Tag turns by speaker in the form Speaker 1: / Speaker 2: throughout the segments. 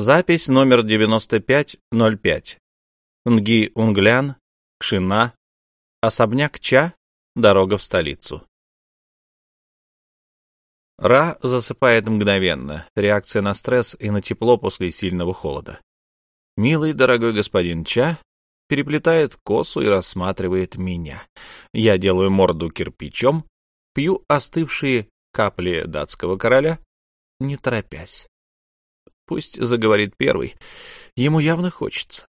Speaker 1: Запись номер 9505. Нги Унглян, Кшина, особняк Ча, дорога в столицу. Ра засыпает мгновенно, реакция на стресс и на тепло после сильного холода. Милый дорогой господин Ча переплетает косу и рассматривает меня. Я делаю морду кирпичом, пью остывшие капли датского короля, не торопясь. Пусть заговорит первый. Ему явно хочется.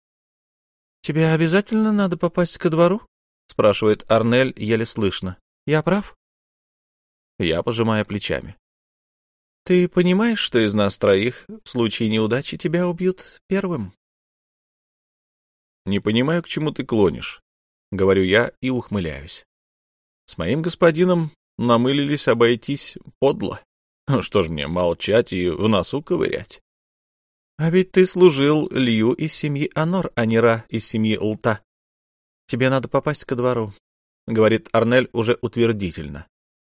Speaker 1: — Тебе обязательно надо попасть ко двору? — спрашивает Арнель еле слышно. — Я прав? Я пожимаю плечами. — Ты понимаешь, что из нас троих в случае неудачи тебя убьют первым? — Не понимаю, к чему ты клонишь, — говорю я и ухмыляюсь. С моим господином намылились обойтись подло. Что ж мне, молчать и в носу ковырять? — А ведь ты служил Лью из семьи Анор, а не Ра из семьи Лта. Тебе надо попасть ко двору, — говорит Арнель уже утвердительно.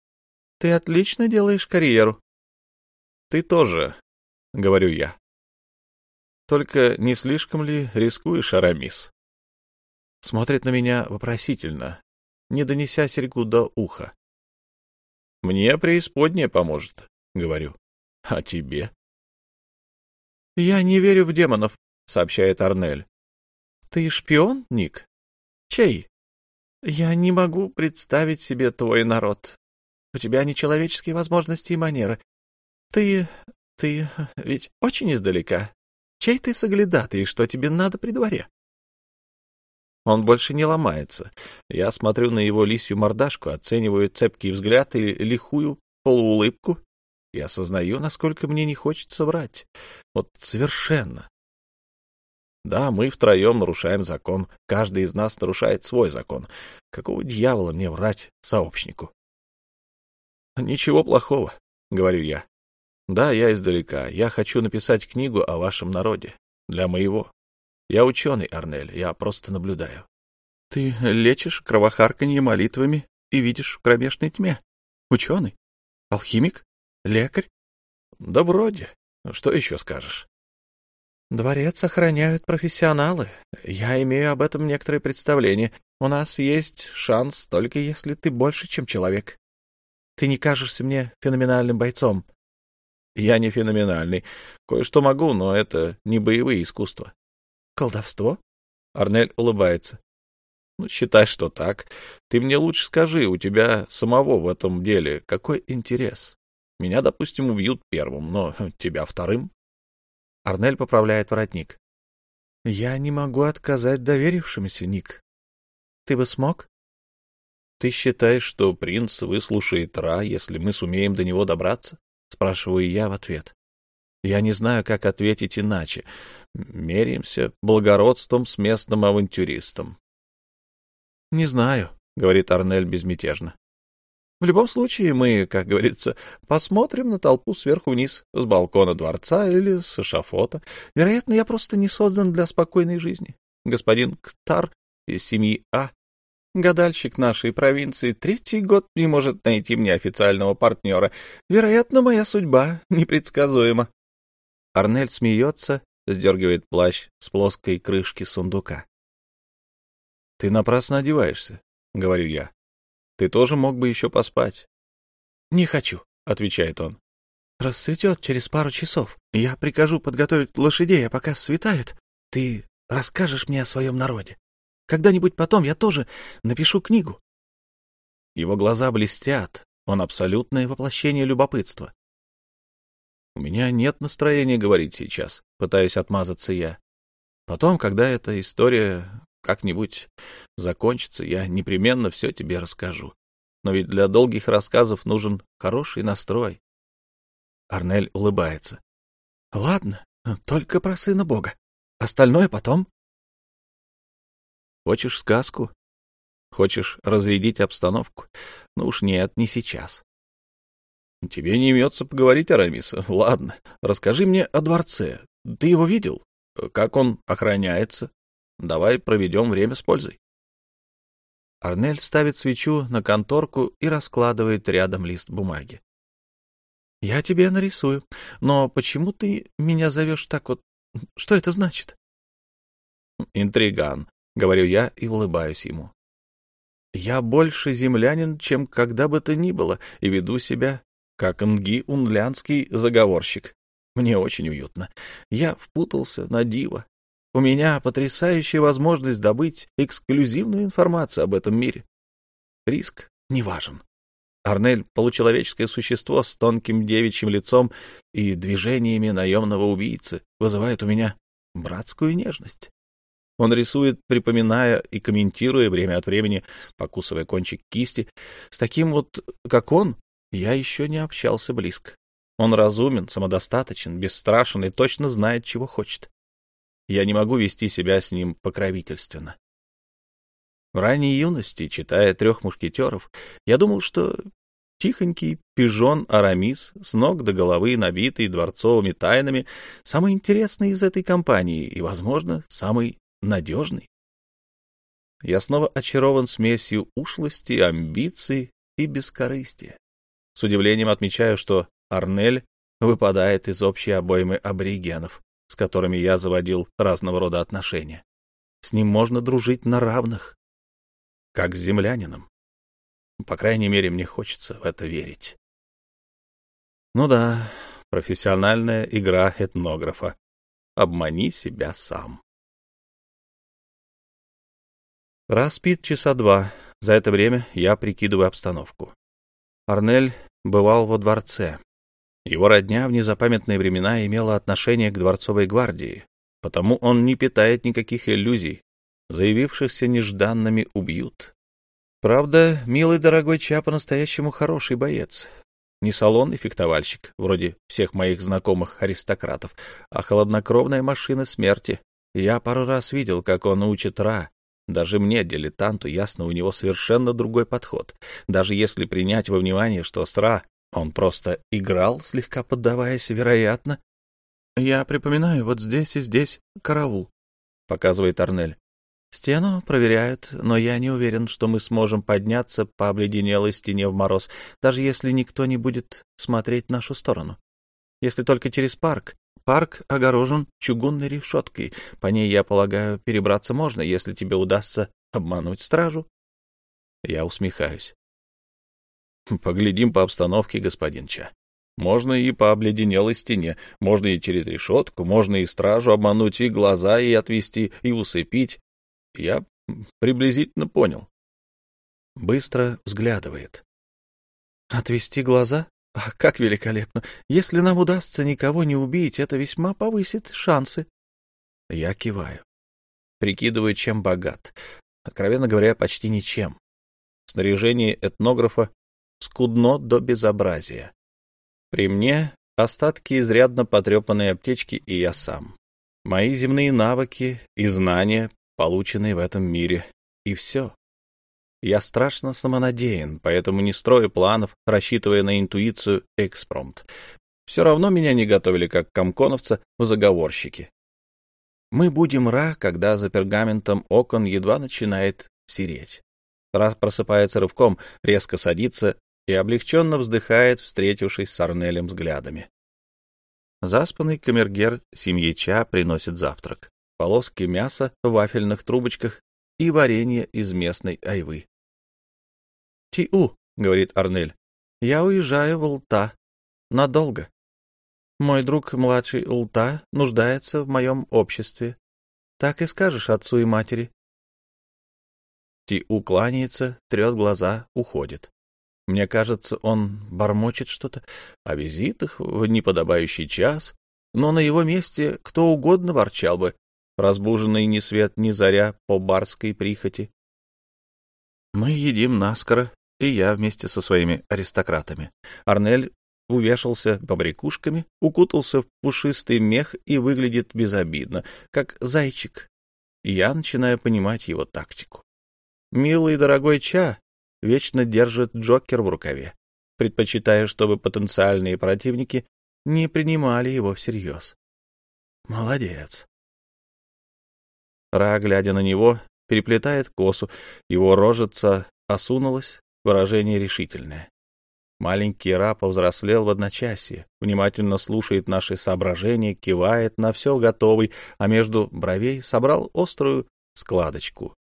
Speaker 1: — Ты отлично делаешь карьеру. — Ты тоже, — говорю я. — Только не слишком ли рискуешь, Арамис? Смотрит на меня вопросительно, не донеся серьгу до уха. — Мне преисподняя поможет, говорю. — А тебе? — Я не верю в демонов, — сообщает Арнель. — Ты шпион, Ник? Чей? Я не могу представить себе твой народ. У тебя нечеловеческие возможности и манеры. Ты... ты ведь очень издалека. Чей ты соглядатый, и что тебе надо при дворе? Он больше не ломается. Я смотрю на его лисью мордашку, оцениваю цепкий взгляд и лихую полуулыбку, и осознаю, насколько мне не хочется врать. Вот совершенно. Да, мы втроем нарушаем закон. Каждый из нас нарушает свой закон. Какого дьявола мне врать сообщнику? Ничего плохого, говорю я. Да, я издалека. Я хочу написать книгу о вашем народе. Для моего. Я ученый, Арнель. Я просто наблюдаю. Ты лечишь кровохарканье молитвами и видишь в кромешной тьме. Ученый? Алхимик? Лекарь? Да вроде. Что еще скажешь? Дворец охраняют профессионалы. Я имею об этом некоторое представление. У нас есть шанс только если ты больше, чем человек. Ты не кажешься мне феноменальным бойцом. Я не феноменальный. Кое-что могу, но это не боевые искусства. Колдовство? Арнель улыбается. Ну, считай, что так. Ты мне лучше скажи, у тебя самого в этом деле какой интерес? Меня, допустим, убьют первым, но тебя вторым. Арнель поправляет воротник. Я не могу отказать доверившемуся, Ник. Ты бы смог? Ты считаешь, что принц выслушает Ра, если мы сумеем до него добраться? Спрашиваю я в ответ. Я не знаю, как ответить иначе. Меряемся благородством с местным авантюристом. — Не знаю, — говорит Арнель безмятежно. В любом случае, мы, как говорится, посмотрим на толпу сверху вниз, с балкона дворца или с эшафота. Вероятно, я просто не создан для спокойной жизни. Господин Ктар из семьи А, гадальщик нашей провинции, третий год не может найти мне официального партнера. Вероятно, моя судьба непредсказуема. Арнель смеется, сдергивает плащ с плоской крышки сундука. — Ты напрасно одеваешься, — говорю я. Ты тоже мог бы еще поспать. — Не хочу, — отвечает он. — Расцветет через пару часов. Я прикажу подготовить лошадей, а пока светает, ты расскажешь мне о своем народе. Когда-нибудь потом я тоже напишу книгу. Его глаза блестят, он абсолютное воплощение любопытства. У меня нет настроения говорить сейчас, пытаюсь отмазаться я. Потом, когда эта история как-нибудь закончится, я непременно все тебе расскажу. Но ведь для долгих рассказов нужен хороший настрой. Арнель улыбается. — Ладно, только про сына Бога. Остальное потом. — Хочешь сказку? Хочешь разрядить обстановку? Ну уж нет, не сейчас. — Тебе не имется поговорить, Арамис. Ладно, расскажи мне о дворце. Ты его видел? Как он охраняется? Давай проведем время с пользой. Арнель ставит свечу на конторку и раскладывает рядом лист бумаги. Я тебе нарисую. Но почему ты меня зовешь так вот? Что это значит? Интриган, говорю я и улыбаюсь ему. Я больше землянин, чем когда бы то ни было, и веду себя как нги-унлянский заговорщик. Мне очень уютно. Я впутался на диво. У меня потрясающая возможность добыть эксклюзивную информацию об этом мире. Риск не важен. Арнель — получеловеческое существо с тонким девичьим лицом и движениями наемного убийцы, вызывает у меня братскую нежность. Он рисует, припоминая и комментируя время от времени, покусывая кончик кисти. С таким вот, как он, я еще не общался близко. Он разумен, самодостаточен, бесстрашен и точно знает, чего хочет. Я не могу вести себя с ним покровительственно. В ранней юности, читая «Трех мушкетеров», я думал, что тихонький пижон Арамис, с ног до головы набитый дворцовыми тайнами, самый интересный из этой компании и, возможно, самый надежный. Я снова очарован смесью ушлости, амбиций и бескорыстия. С удивлением отмечаю, что Арнель выпадает из общей обоймы аборигенов, с которыми я заводил разного рода отношения. С ним можно дружить на равных, как с землянином. По крайней мере, мне хочется в это верить. Ну да, профессиональная игра этнографа. Обмани себя сам. Раз спит часа два. За это время я прикидываю обстановку. Арнель бывал во дворце. Его родня в незапамятные времена имела отношение к дворцовой гвардии, потому он не питает никаких иллюзий. Заявившихся нежданными убьют. Правда, милый дорогой Ча по-настоящему хороший боец. Не салонный фехтовальщик, вроде всех моих знакомых аристократов, а холоднокровная машина смерти. Я пару раз видел, как он учит Ра. Даже мне, дилетанту, ясно, у него совершенно другой подход. Даже если принять во внимание, что с Ра он просто играл, слегка поддаваясь, вероятно. Я припоминаю, вот здесь и здесь караул, — показывает Арнель. Стену проверяют, но я не уверен, что мы сможем подняться по обледенелой стене в мороз, даже если никто не будет смотреть в нашу сторону. Если только через парк. Парк огорожен чугунной решеткой. По ней, я полагаю, перебраться можно, если тебе удастся обмануть стражу. Я усмехаюсь. Поглядим по обстановке, господин Ча. Можно и по обледенелой стене, можно и через решетку, можно и стражу обмануть, и глаза и отвести, и усыпить, я приблизительно понял. Быстро взглядывает. Отвести глаза? Ах, как великолепно! Если нам удастся никого не убить, это весьма повысит шансы. Я киваю. Прикидываю, чем богат. Откровенно говоря, почти ничем. Снаряжение этнографа скудно до безобразия. При мне остатки изрядно потрепанной аптечки и я сам. Мои земные навыки и знания полученные в этом мире, и все. Я страшно самонадеян, поэтому не строю планов, рассчитывая на интуицию экспромт. Все равно меня не готовили как комконовца в заговорщики. Мы будем ра, когда за пергаментом окон едва начинает сереть. Ра просыпается рывком, резко садится и облегченно вздыхает, встретившись с Арнелем взглядами. Заспанный камергер семьи Ча приносит завтрак полоски мяса в вафельных трубочках и варенье из местной айвы. «Ти-у», — говорит Арнель, — «я уезжаю в Лта. Надолго. Мой друг младший Лта нуждается в моем обществе. Так и скажешь отцу и матери». Ти-у кланяется, трет глаза, уходит. Мне кажется, он бормочет что-то о визитах в неподобающий час, но на его месте кто угодно ворчал бы разбуженный ни свет ни заря по барской прихоти. Мы едим наскоро, и я вместе со своими аристократами. Арнель увешался побрякушками, укутался в пушистый мех и выглядит безобидно, как зайчик. Я начинаю понимать его тактику. Милый дорогой Ча вечно держит Джокер в рукаве, предпочитая, чтобы потенциальные противники не принимали его всерьез. Молодец. Ра, глядя на него, переплетает косу, его рожица осунулась, выражение решительное. Маленький раб повзрослел в одночасье, внимательно слушает наши соображения, кивает на все готовый, а между бровей собрал острую складочку.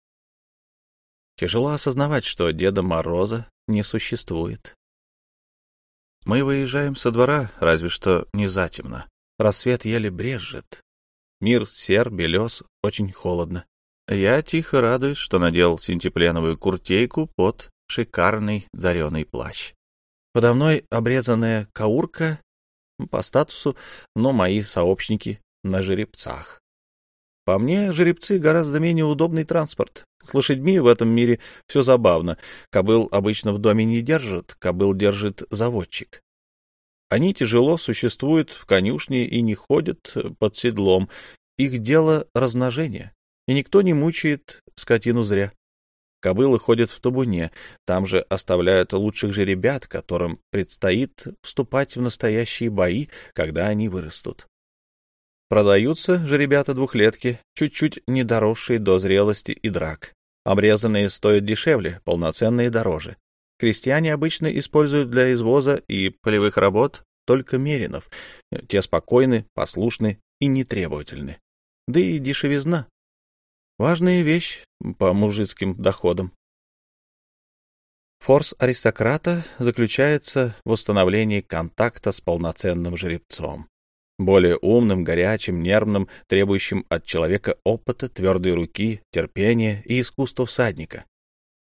Speaker 1: Тяжело осознавать, что Деда Мороза не существует. Мы выезжаем со двора, разве что не затемно. Рассвет еле брежет. Мир сер, белес, очень холодно. Я тихо радуюсь, что надел синтепленовую куртейку под шикарный дареный плащ. Подо мной обрезанная каурка по статусу, но мои сообщники на жеребцах. По мне, жеребцы гораздо менее удобный транспорт. С лошадьми в этом мире все забавно. Кобыл обычно в доме не держат, кобыл держит заводчик. Они тяжело существуют в конюшне и не ходят под седлом. Их дело размножение, и никто не мучает скотину зря. Кобылы ходят в табуне, там же оставляют лучших жеребят, которым предстоит вступать в настоящие бои, когда они вырастут. Продаются же ребята двухлетки, чуть-чуть не доросшие до зрелости и драк. Обрезанные стоят дешевле, полноценные дороже. Крестьяне обычно используют для извоза и полевых работ только меринов. Те спокойны, послушны и нетребовательны. Да и дешевизна. Важная вещь по мужицким доходам. Форс аристократа заключается в установлении контакта с полноценным жеребцом более умным, горячим, нервным, требующим от человека опыта, твердой руки, терпения и искусства всадника.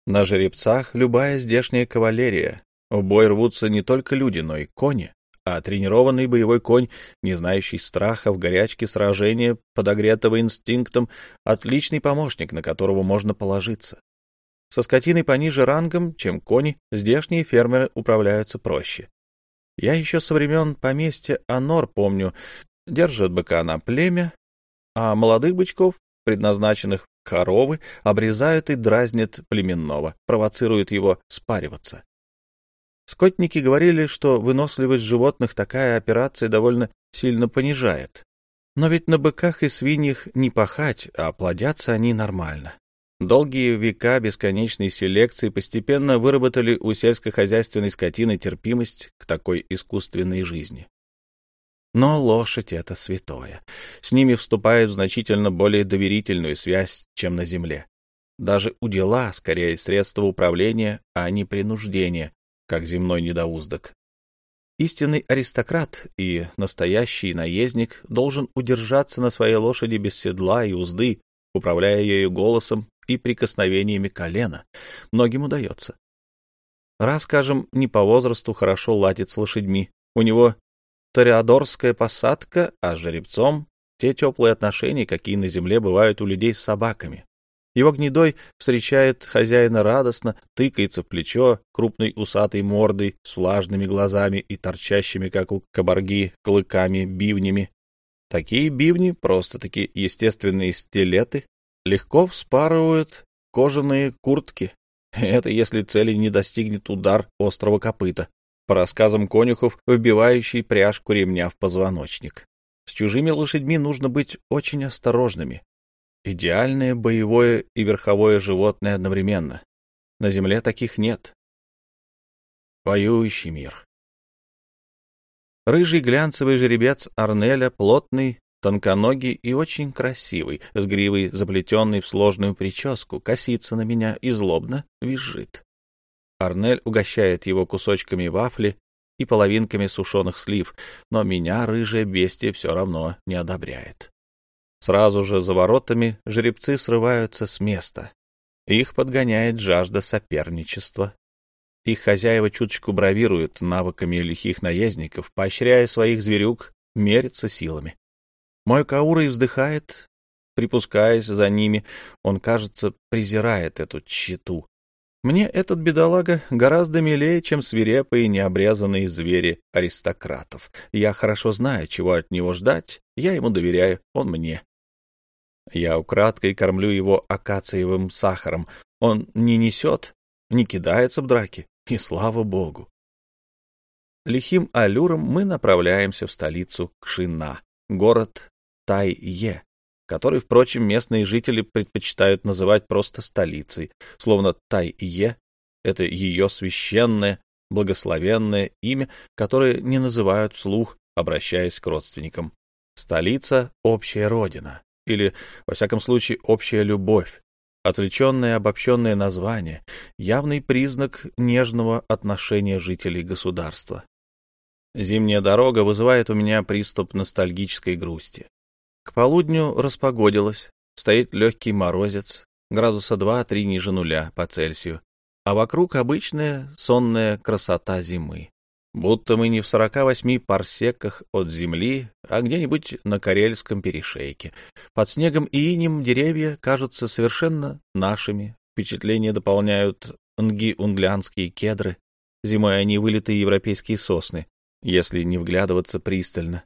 Speaker 1: На жеребцах любая здешняя кавалерия. В бой рвутся не только люди, но и кони, а тренированный боевой конь, не знающий страха в горячке сражения, подогретого инстинктом, отличный помощник, на которого можно положиться. Со скотиной пониже рангом, чем кони, здешние фермеры управляются проще. Я еще со времен поместья Анор помню, держат быка на племя, а молодых бычков, предназначенных коровы, обрезают и дразнят племенного, провоцируют его спариваться. Скотники говорили, что выносливость животных такая операция довольно сильно понижает. Но ведь на быках и свиньях не пахать, а плодятся они нормально. Долгие века бесконечной селекции постепенно выработали у сельскохозяйственной скотины терпимость к такой искусственной жизни. Но лошадь — это святое. С ними вступают в значительно более доверительную связь, чем на земле. Даже у дела скорее средство управления, а не принуждения, как земной недоуздок. Истинный аристократ и настоящий наездник должен удержаться на своей лошади без седла и узды, управляя ею голосом и прикосновениями колена. Многим удается. Раз, скажем, не по возрасту хорошо ладит с лошадьми. У него тореадорская посадка, а с жеребцом те теплые отношения, какие на земле бывают у людей с собаками. Его гнедой встречает хозяина радостно, тыкается в плечо крупной усатой мордой с влажными глазами и торчащими, как у кабарги, клыками, бивнями. Такие бивни, просто-таки естественные стилеты, легко вспарывают кожаные куртки. Это если цели не достигнет удар острого копыта, по рассказам конюхов, вбивающий пряжку ремня в позвоночник. С чужими лошадьми нужно быть очень осторожными. Идеальное боевое и верховое животное одновременно. На земле таких нет. Воюющий мир. Рыжий глянцевый жеребец Арнеля, плотный, тонконогий и очень красивый, с гривой, заплетенной в сложную прическу, косится на меня и злобно визжит. Арнель угощает его кусочками вафли и половинками сушеных слив, но меня рыжее бестие все равно не одобряет. Сразу же за воротами жеребцы срываются с места. Их подгоняет жажда соперничества. Их хозяева чуточку бравируют навыками лихих наездников, поощряя своих зверюк мериться силами. Мой Каурой вздыхает, припускаясь за ними. Он, кажется, презирает эту тщету. Мне этот бедолага гораздо милее, чем свирепые необрезанные звери аристократов. Я хорошо знаю, чего от него ждать. Я ему доверяю, он мне. Я украдкой кормлю его акациевым сахаром. Он не несет, не кидается в драки. И слава богу. Лихим аллюром мы направляемся в столицу Кшина, город Тай-Е, который, впрочем, местные жители предпочитают называть просто столицей, словно Тай-Е — это ее священное, благословенное имя, которое не называют вслух, обращаясь к родственникам. Столица — общая родина, или, во всяком случае, общая любовь, отвлеченное обобщенное название, явный признак нежного отношения жителей государства. Зимняя дорога вызывает у меня приступ ностальгической грусти. К полудню распогодилось, стоит легкий морозец, градуса 2-3 ниже нуля по Цельсию, а вокруг обычная сонная красота зимы. Будто мы не в 48 парсеках от земли, а где-нибудь на Карельском перешейке. Под снегом и инем деревья кажутся совершенно нашими. Впечатление дополняют нги-унглянские кедры. Зимой они вылитые европейские сосны, если не вглядываться пристально.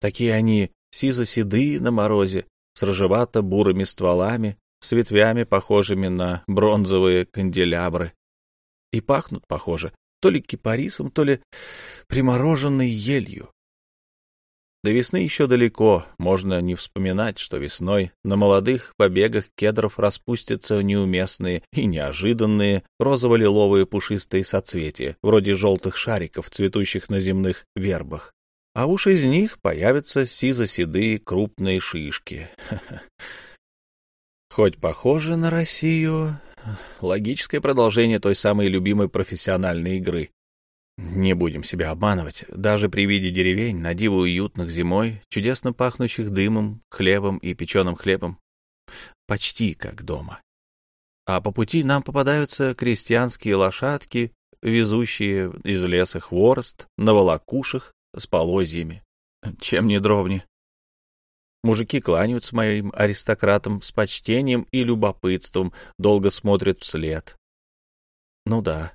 Speaker 1: Такие они сизо-седые на морозе, с рыжевато-бурыми стволами, с ветвями, похожими на бронзовые канделябры. И пахнут, похоже, то ли кипарисом, то ли примороженной елью. До весны еще далеко, можно не вспоминать, что весной на молодых побегах кедров распустятся неуместные и неожиданные розово-лиловые пушистые соцветия, вроде желтых шариков, цветущих на земных вербах. А уж из них появятся сизо-седые крупные шишки. Хоть похоже на Россию, логическое продолжение той самой любимой профессиональной игры. Не будем себя обманывать. Даже при виде деревень, на диво уютных зимой, чудесно пахнущих дымом, хлебом и печеным хлебом, почти как дома. А по пути нам попадаются крестьянские лошадки, везущие из леса хворост на волокушах с полозьями. Чем не дровни? Мужики кланяются моим аристократам с почтением и любопытством, долго смотрят вслед. Ну да,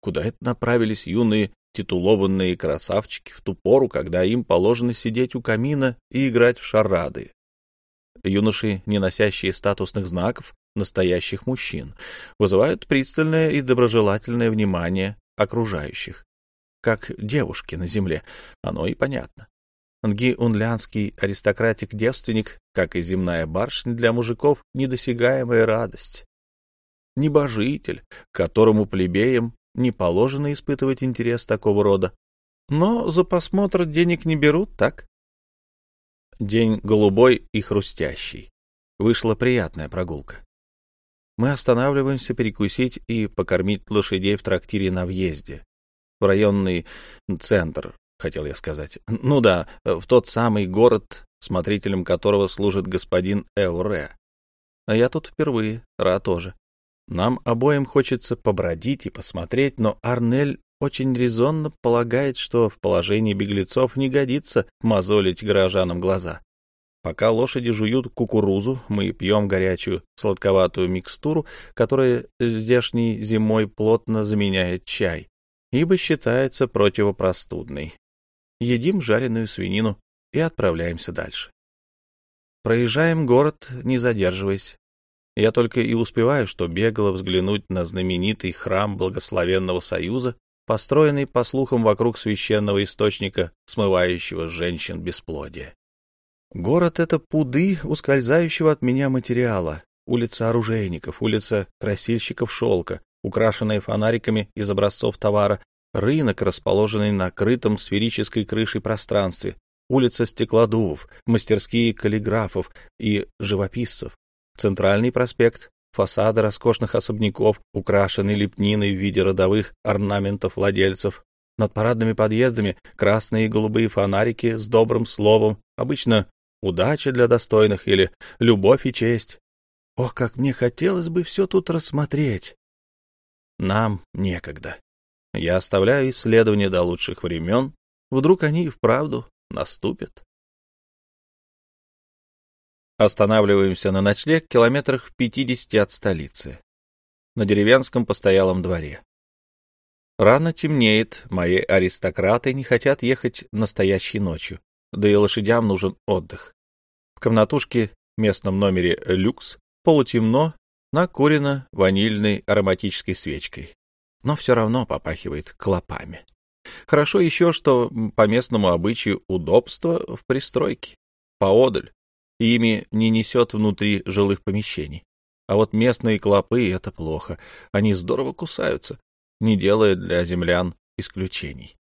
Speaker 1: куда это направились юные титулованные красавчики в ту пору, когда им положено сидеть у камина и играть в шарады? Юноши, не носящие статусных знаков, настоящих мужчин, вызывают пристальное и доброжелательное внимание окружающих. Как девушки на земле, оно и понятно. Нги-унлянский аристократик-девственник, как и земная барышня для мужиков, недосягаемая радость. Небожитель, которому плебеям не положено испытывать интерес такого рода. Но за посмотр денег не берут, так? День голубой и хрустящий. Вышла приятная прогулка. Мы останавливаемся перекусить и покормить лошадей в трактире на въезде. В районный центр, хотел я сказать. Ну да, в тот самый город, смотрителем которого служит господин Эуре. А я тут впервые, Ра тоже. Нам обоим хочется побродить и посмотреть, но Арнель очень резонно полагает, что в положении беглецов не годится мозолить горожанам глаза. Пока лошади жуют кукурузу, мы пьем горячую сладковатую микстуру, которая здешней зимой плотно заменяет чай, ибо считается противопростудной едим жареную свинину и отправляемся дальше. Проезжаем город, не задерживаясь. Я только и успеваю, что бегло взглянуть на знаменитый храм Благословенного Союза, построенный, по слухам, вокруг священного источника, смывающего женщин бесплодия. Город — это пуды ускользающего от меня материала, улица оружейников, улица красильщиков шелка, украшенная фонариками из образцов товара, Рынок, расположенный на крытом сферической крышей пространстве, улица стеклодувов, мастерские каллиграфов и живописцев, центральный проспект, фасады роскошных особняков, украшенные лепниной в виде родовых орнаментов владельцев, над парадными подъездами красные и голубые фонарики с добрым словом, обычно удача для достойных или любовь и честь. Ох, как мне хотелось бы все тут рассмотреть. Нам некогда. Я оставляю исследования до лучших времен. Вдруг они и вправду наступят. Останавливаемся на ночлег километрах в пятидесяти от столицы, на деревенском постоялом дворе. Рано темнеет, мои аристократы не хотят ехать настоящей ночью, да и лошадям нужен отдых. В комнатушке, местном номере «Люкс», полутемно, накурено ванильной ароматической свечкой но все равно попахивает клопами. Хорошо еще, что по местному обычаю удобство в пристройке, поодаль, и ими не несет внутри жилых помещений. А вот местные клопы — это плохо, они здорово кусаются, не делая для землян исключений.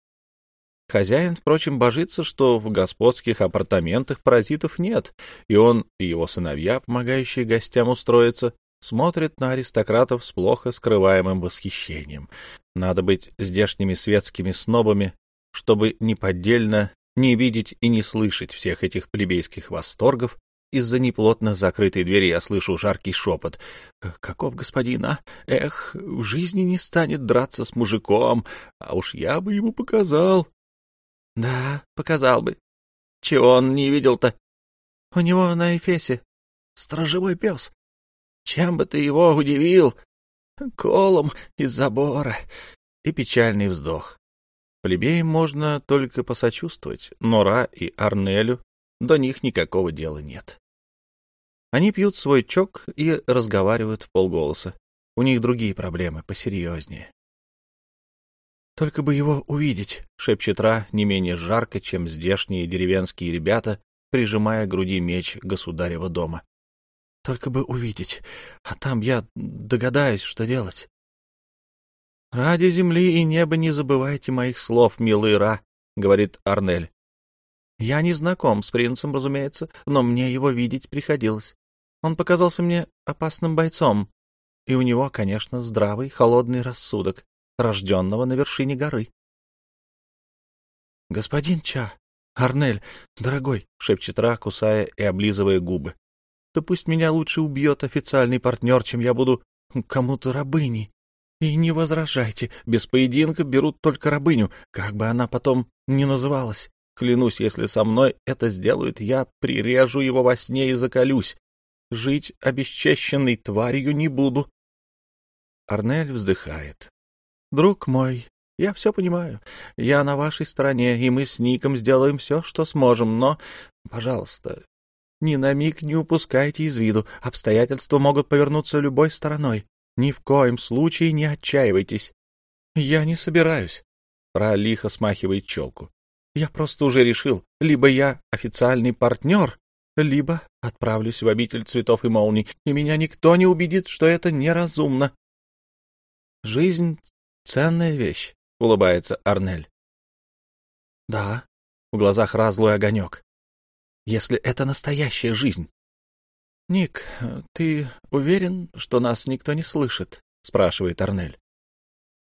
Speaker 1: Хозяин, впрочем, божится, что в господских апартаментах паразитов нет, и он и его сыновья, помогающие гостям устроиться, смотрят на аристократов с плохо скрываемым восхищением. Надо быть здешними светскими снобами, чтобы неподдельно не видеть и не слышать всех этих плебейских восторгов. Из-за неплотно закрытой двери я слышу жаркий шепот. «Каков господин, а? Эх, в жизни не станет драться с мужиком, а уж я бы ему показал». «Да, показал бы. Чего он не видел-то? У него на Эфесе сторожевой пес. Чем бы ты его удивил? Колом из забора». И печальный вздох. Плебеям можно только посочувствовать, но Ра и Арнелю до них никакого дела нет. Они пьют свой чок и разговаривают в полголоса. У них другие проблемы, посерьезнее. «Только бы его увидеть», — шепчет Ра не менее жарко, чем здешние деревенские ребята, прижимая к груди меч государева дома. «Только бы увидеть, а там я догадаюсь, что делать». «Ради земли и неба не забывайте моих слов, милый Ра», — говорит Арнель. «Я не знаком с принцем, разумеется, но мне его видеть приходилось. Он показался мне опасным бойцом, и у него, конечно, здравый, холодный рассудок, рожденного на вершине горы». «Господин Ча, Арнель, дорогой», — шепчет Ра, кусая и облизывая губы, — «да пусть меня лучше убьет официальный партнер, чем я буду кому-то рабыней». И не возражайте, без поединка берут только рабыню, как бы она потом ни называлась. Клянусь, если со мной это сделают, я прирежу его во сне и заколюсь. Жить обесчещенной тварью не буду. Арнель вздыхает. Друг мой, я все понимаю. Я на вашей стороне, и мы с Ником сделаем все, что сможем, но, пожалуйста, ни на миг не упускайте из виду. Обстоятельства могут повернуться любой стороной. Ни в коем случае не отчаивайтесь. Я не собираюсь. Ра лихо смахивает челку. Я просто уже решил, либо я официальный партнер, либо отправлюсь в обитель цветов и молний, и меня никто не убедит, что это неразумно. Жизнь — ценная вещь, — улыбается Арнель. Да, в глазах разлой огонек. Если это настоящая жизнь, «Ник, ты уверен, что нас никто не слышит?» — спрашивает Арнель.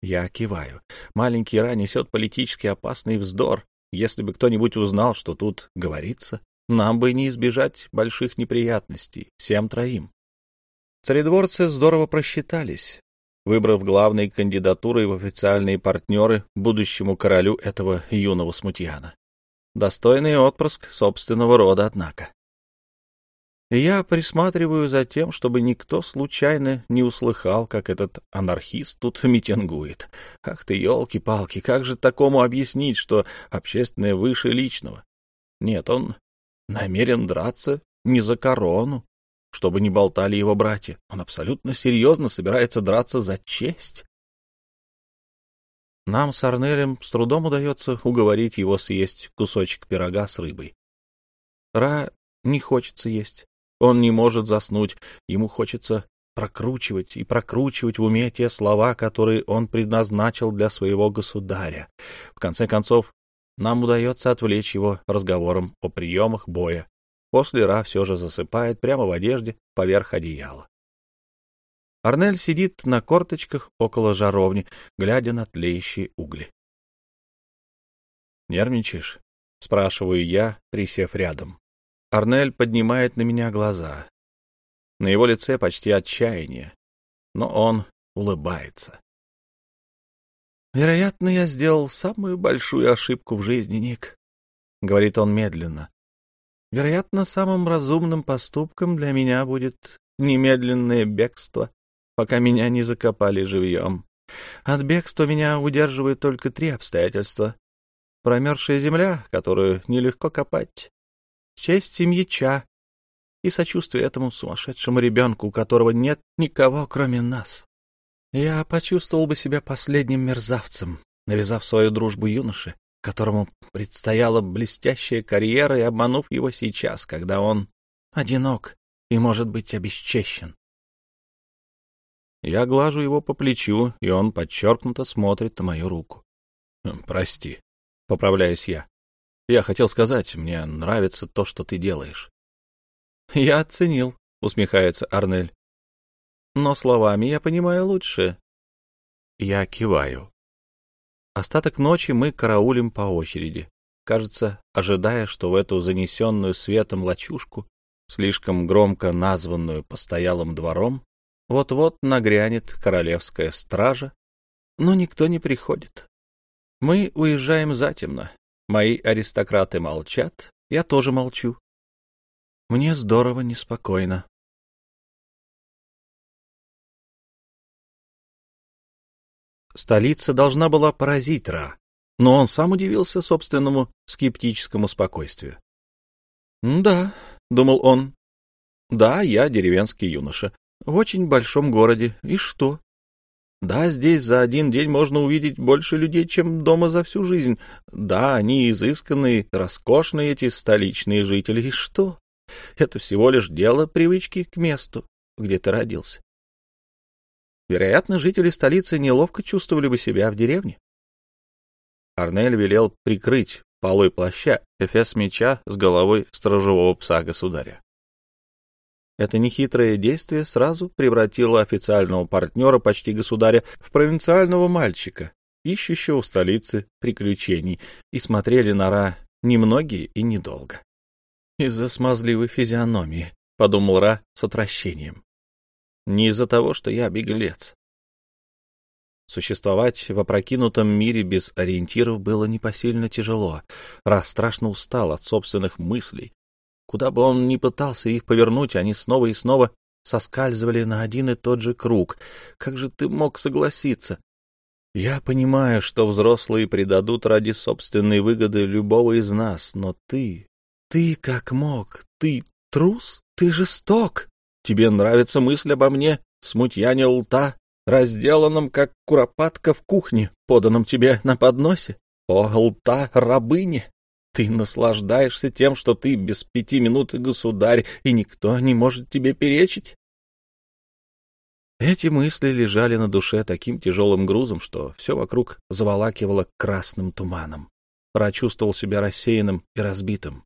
Speaker 1: Я киваю. Маленький Ра несет политически опасный вздор. Если бы кто-нибудь узнал, что тут говорится, нам бы не избежать больших неприятностей, всем троим. Царедворцы здорово просчитались, выбрав главной кандидатурой в официальные партнеры будущему королю этого юного смутьяна. Достойный отпрыск собственного рода, однако. Я присматриваю за тем, чтобы никто случайно не услыхал, как этот анархист тут митингует. Ах ты, елки-палки, как же такому объяснить, что общественное выше личного? Нет, он намерен драться не за корону, чтобы не болтали его братья. Он абсолютно серьезно собирается драться за честь. Нам с Арнелем с трудом удается уговорить его съесть кусочек пирога с рыбой. Ра не хочется есть. Он не может заснуть, ему хочется прокручивать и прокручивать в уме те слова, которые он предназначил для своего государя. В конце концов, нам удается отвлечь его разговором о приемах боя. После Ра все же засыпает прямо в одежде поверх одеяла. Арнель сидит на корточках около жаровни, глядя на тлеющие угли. «Нервничаешь?» — спрашиваю я, присев рядом. Арнель поднимает на меня глаза. На его лице почти отчаяние, но он улыбается. «Вероятно, я сделал самую большую ошибку в жизни, Ник», — говорит он медленно. «Вероятно, самым разумным поступком для меня будет немедленное бегство, пока меня не закопали живьем. От бегства меня удерживают только три обстоятельства. Промерзшая земля, которую нелегко копать, честь семьи Ча и сочувствие этому сумасшедшему ребенку, у которого нет никого, кроме нас. Я почувствовал бы себя последним мерзавцем, навязав свою дружбу юноше, которому предстояла блестящая карьера, и обманув его сейчас, когда он одинок и, может быть, обесчещен. Я глажу его по плечу, и он подчеркнуто смотрит на мою руку. «Прости», — поправляюсь я. «Я хотел сказать, мне нравится то, что ты делаешь». «Я оценил», — усмехается Арнель. «Но словами я понимаю лучше». Я киваю. Остаток ночи мы караулим по очереди, кажется, ожидая, что в эту занесенную светом лачушку, слишком громко названную постоялым двором, вот-вот нагрянет королевская стража, но никто не приходит. Мы уезжаем затемно. Мои аристократы молчат, я тоже молчу. Мне здорово неспокойно. Столица должна была поразить Ра, но он сам удивился собственному скептическому спокойствию. «Да», — думал он, — «да, я деревенский юноша, в очень большом городе, и что? Да, здесь за один день можно увидеть больше людей, чем дома за всю жизнь. Да, они изысканные, роскошные эти столичные жители, и что? Это всего лишь дело привычки к месту, где ты родился. Вероятно, жители столицы неловко чувствовали бы себя в деревне. Арнель велел прикрыть полой плаща эфес меча с головой сторожевого пса государя. Это нехитрое действие сразу превратило официального партнера почти государя в провинциального мальчика, ищущего в столице приключений, и смотрели на Ра немногие и недолго. «Из-за смазливой физиономии», — подумал Ра с отвращением. «Не из-за того, что я беглец». Существовать в опрокинутом мире без ориентиров было непосильно тяжело. Ра страшно устал от собственных мыслей, Куда бы он ни пытался их повернуть, они снова и снова соскальзывали на один и тот же круг. Как же ты мог согласиться? Я понимаю, что взрослые предадут ради собственной выгоды любого из нас, но ты... Ты как мог? Ты трус? Ты жесток? Тебе нравится мысль обо мне, смутьяне лта, разделанном, как куропатка в кухне, поданном тебе на подносе? О, лта рабыни! Ты наслаждаешься тем, что ты без пяти минут государь, и никто не может тебе перечить? Эти мысли лежали на душе таким тяжелым грузом, что все вокруг заволакивало красным туманом. Ра чувствовал себя рассеянным и разбитым.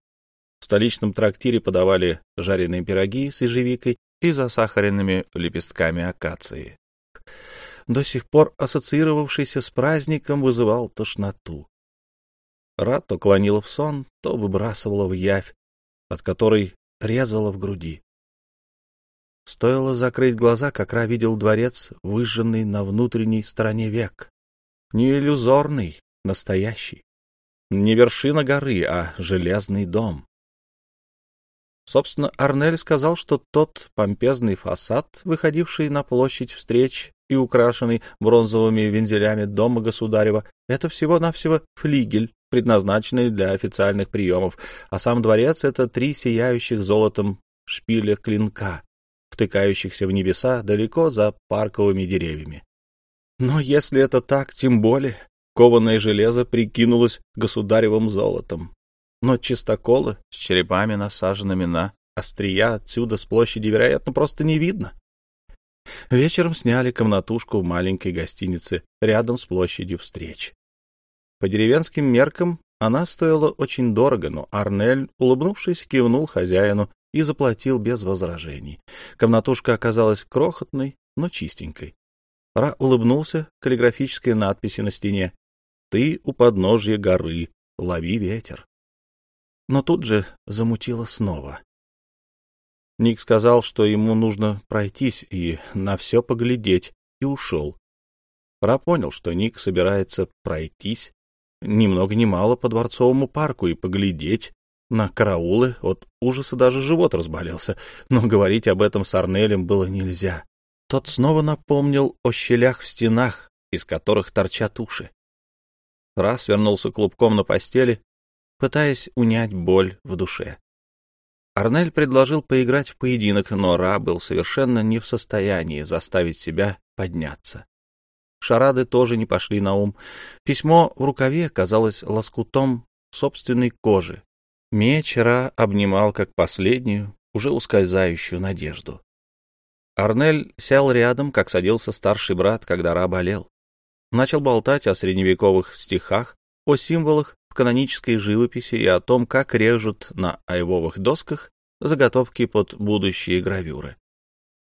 Speaker 1: В столичном трактире подавали жареные пироги с ежевикой и засахаренными лепестками акации. До сих пор ассоциировавшийся с праздником вызывал тошноту. Ра то клонила в сон, то выбрасывала в явь, от которой резала в груди. Стоило закрыть глаза, как Ра видел дворец, выжженный на внутренней стороне век. Не иллюзорный, настоящий. Не вершина горы, а железный дом. Собственно, Арнель сказал, что тот помпезный фасад, выходивший на площадь встреч и украшенный бронзовыми вензелями дома государева, это всего-навсего флигель, предназначенный для официальных приемов, а сам дворец — это три сияющих золотом шпиля клинка, втыкающихся в небеса далеко за парковыми деревьями. Но если это так, тем более кованое железо прикинулось государевым золотом. Но чистоколы с черепами, насаженными на острия отсюда с площади, вероятно, просто не видно. Вечером сняли комнатушку в маленькой гостинице рядом с площадью встреч. По деревенским меркам она стоила очень дорого, но Арнель, улыбнувшись, кивнул хозяину и заплатил без возражений. Комнатушка оказалась крохотной, но чистенькой. Ра улыбнулся каллиграфической надписи на стене «Ты у подножья горы, лови ветер». Но тут же замутило снова. Ник сказал, что ему нужно пройтись и на все поглядеть, и ушел. Ра понял, что Ник собирается пройтись ни много ни мало по Дворцовому парку и поглядеть на караулы. От ужаса даже живот разболелся, но говорить об этом с Арнелем было нельзя. Тот снова напомнил о щелях в стенах, из которых торчат уши. Раз вернулся клубком на постели, пытаясь унять боль в душе. Арнель предложил поиграть в поединок, но Ра был совершенно не в состоянии заставить себя подняться. Шарады тоже не пошли на ум. Письмо в рукаве казалось лоскутом собственной кожи. Меч Ра обнимал как последнюю, уже ускользающую надежду. Арнель сел рядом, как садился старший брат, когда Ра болел. Начал болтать о средневековых стихах, о символах в канонической живописи и о том, как режут на айвовых досках заготовки под будущие гравюры.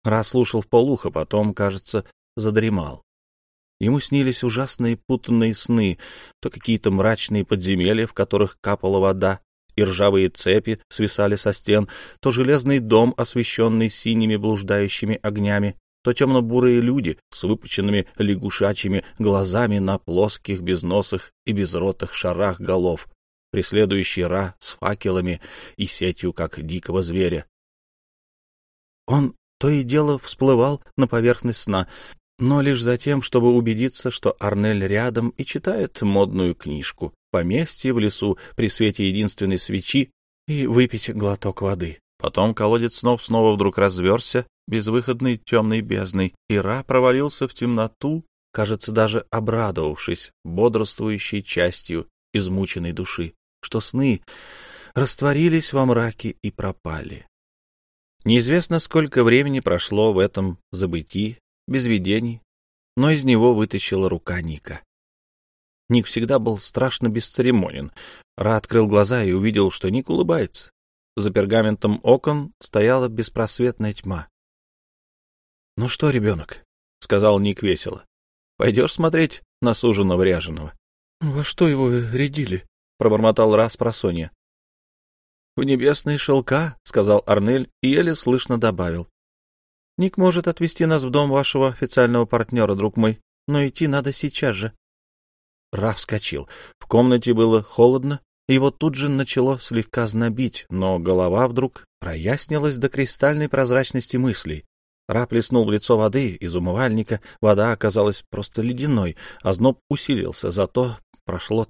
Speaker 1: Раз слушал в полухо, потом, кажется, задремал. Ему снились ужасные путанные сны, то какие-то мрачные подземелья, в которых капала вода, и ржавые цепи свисали со стен, то железный дом, освещенный синими блуждающими огнями, то темно-бурые люди с выпученными лягушачьими глазами на плоских, безносых и безротых шарах голов, преследующий Ра с факелами и сетью, как дикого зверя. Он то и дело всплывал на поверхность сна, но лишь за тем, чтобы убедиться, что Арнель рядом и читает модную книжку «Поместье в лесу» при свете единственной свечи и выпить глоток воды. Потом колодец снов снова вдруг разверся безвыходной темной бездной, и Ра провалился в темноту, кажется, даже обрадовавшись бодрствующей частью измученной души, что сны растворились во мраке и пропали. Неизвестно, сколько времени прошло в этом забытии, без видений, но из него вытащила рука Ника. Ник всегда был страшно бесцеремонен. Ра открыл глаза и увидел, что Ник улыбается. За пергаментом окон стояла беспросветная тьма. — Ну что, ребенок, — сказал Ник весело, — пойдешь смотреть на суженого ряженого? — Во что его рядили? — пробормотал раз просонья. — В небесные шелка, — сказал Арнель и еле слышно добавил. — Ник может отвезти нас в дом вашего официального партнера, друг мой, но идти надо сейчас же. Ра вскочил. В комнате было холодно, его тут же начало слегка знобить, но голова вдруг прояснилась до кристальной прозрачности мыслей. Ра плеснул в лицо воды из умывальника, вода оказалась просто ледяной, а зноб усилился, зато прошло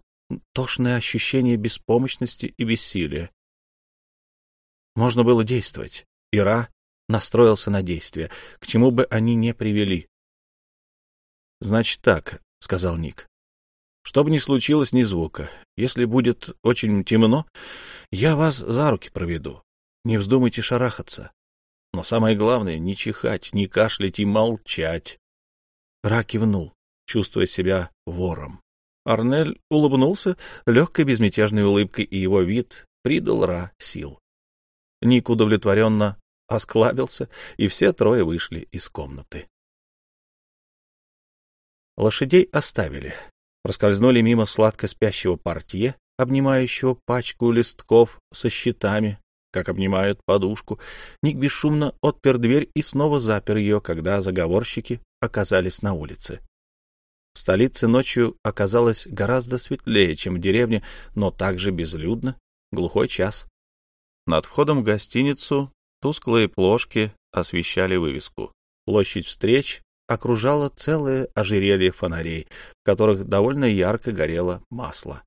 Speaker 1: тошное ощущение беспомощности и бессилия. Можно было действовать, и Ра настроился на действие, к чему бы они ни привели. — Значит так, — сказал Ник. Что бы ни случилось, ни звука. Если будет очень темно, я вас за руки проведу. Не вздумайте шарахаться. Но самое главное — не чихать, не кашлять и молчать. Ра кивнул, чувствуя себя вором. Арнель улыбнулся легкой безмятежной улыбкой, и его вид придал Ра сил. Ник удовлетворенно осклабился, и все трое вышли из комнаты. Лошадей оставили проскользнули мимо сладко спящего портье, обнимающего пачку листков со щитами, как обнимают подушку. Ник бесшумно отпер дверь и снова запер ее, когда заговорщики оказались на улице. В столице ночью оказалось гораздо светлее, чем в деревне, но также безлюдно, глухой час. Над входом в гостиницу тусклые плошки освещали вывеску. Площадь встреч окружало целое ожерелье фонарей, в которых довольно ярко горело масло.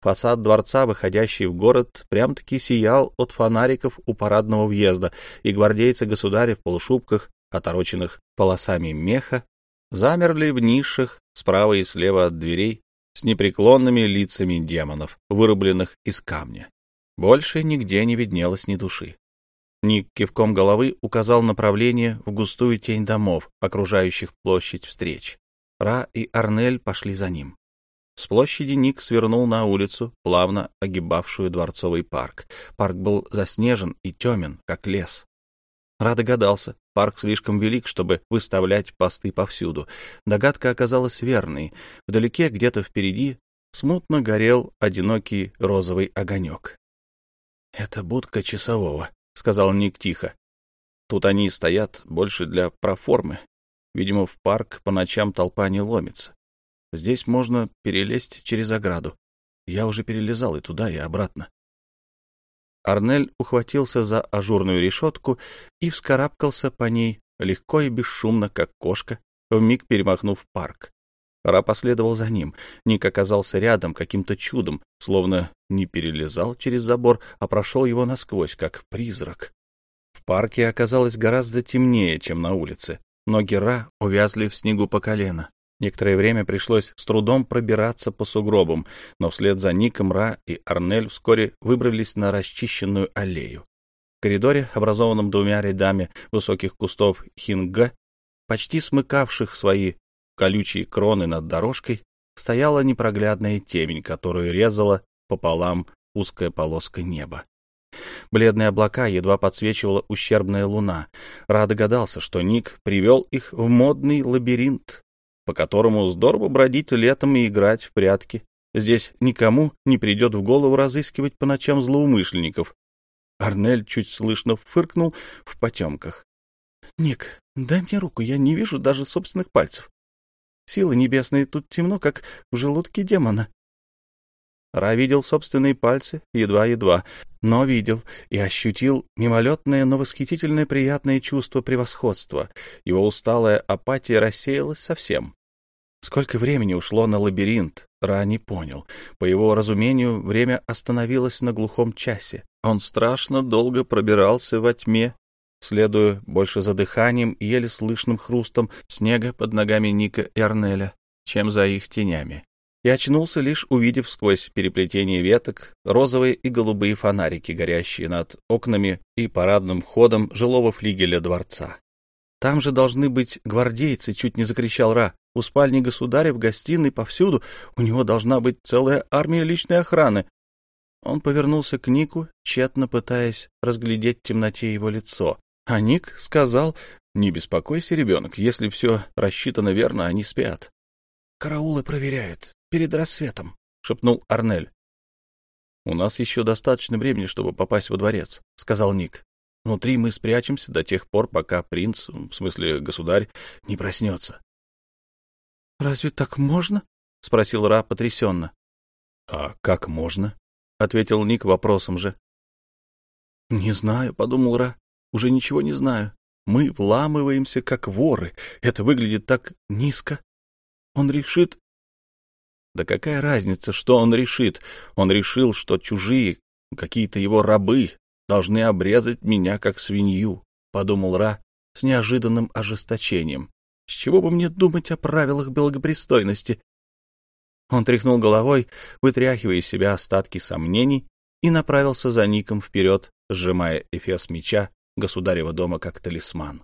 Speaker 1: Фасад дворца, выходящий в город, прям-таки сиял от фонариков у парадного въезда, и гвардейцы государя в полушубках, отороченных полосами меха, замерли в нишах справа и слева от дверей с непреклонными лицами демонов, вырубленных из камня. Больше нигде не виднелось ни души. Ник кивком головы указал направление в густую тень домов, окружающих площадь встреч. Ра и Арнель пошли за ним. С площади Ник свернул на улицу, плавно огибавшую дворцовый парк. Парк был заснежен и темен, как лес. Ра догадался, парк слишком велик, чтобы выставлять посты повсюду. Догадка оказалась верной. Вдалеке, где-то впереди, смутно горел одинокий розовый огонек. — Это будка часового, — сказал Ник тихо. Тут они стоят больше для проформы. Видимо, в парк по ночам толпа не ломится. Здесь можно перелезть через ограду. Я уже перелезал и туда, и обратно. Арнель ухватился за ажурную решетку и вскарабкался по ней легко и бесшумно, как кошка, вмиг перемахнув парк. Ра последовал за ним. Ник оказался рядом каким-то чудом, словно не перелезал через забор, а прошел его насквозь, как призрак. В парке оказалось гораздо темнее, чем на улице. Ноги Ра увязли в снегу по колено. Некоторое время пришлось с трудом пробираться по сугробам, но вслед за Ником Ра и Арнель вскоре выбрались на расчищенную аллею. В коридоре, образованном двумя рядами высоких кустов хинга, почти смыкавших свои колючие кроны над дорожкой, стояла непроглядная темень, которую резала пополам узкая полоска неба. Бледные облака едва подсвечивала ущербная луна. Ра догадался, что Ник привел их в модный лабиринт, по которому здорово бродить летом и играть в прятки. Здесь никому не придет в голову разыскивать по ночам злоумышленников. Арнель чуть слышно фыркнул в потемках. — Ник, дай мне руку, я не вижу даже собственных пальцев. Силы небесные тут темно, как в желудке демона. Ра видел собственные пальцы, едва-едва, но видел и ощутил мимолетное, но восхитительное приятное чувство превосходства. Его усталая апатия рассеялась совсем. Сколько времени ушло на лабиринт, Ра не понял. По его разумению, время остановилось на глухом часе. Он страшно долго пробирался во тьме, следуя больше за дыханием и еле слышным хрустом снега под ногами Ника и Арнеля, чем за их тенями и очнулся, лишь увидев сквозь переплетение веток розовые и голубые фонарики, горящие над окнами и парадным входом жилого флигеля дворца. «Там же должны быть гвардейцы!» — чуть не закричал Ра. «У спальни государя, в гостиной, повсюду. У него должна быть целая армия личной охраны». Он повернулся к Нику, тщетно пытаясь разглядеть в темноте его лицо. А Ник сказал, «Не беспокойся, ребенок, если все рассчитано верно, они спят». «Караулы проверяют перед рассветом, — шепнул Арнель. — У нас еще достаточно времени, чтобы попасть во дворец, — сказал Ник. — Внутри мы спрячемся до тех пор, пока принц, в смысле государь, не проснется. — Разве так можно? — спросил Ра потрясенно. — А как можно? — ответил Ник вопросом же. — Не знаю, — подумал Ра, — уже ничего не знаю. Мы вламываемся, как воры. Это выглядит так низко. Он решит, да какая разница, что он решит? Он решил, что чужие, какие-то его рабы, должны обрезать меня как свинью, — подумал Ра с неожиданным ожесточением. С чего бы мне думать о правилах благопристойности? Он тряхнул головой, вытряхивая из себя остатки сомнений, и направился за Ником вперед, сжимая эфес меча государева дома как талисман.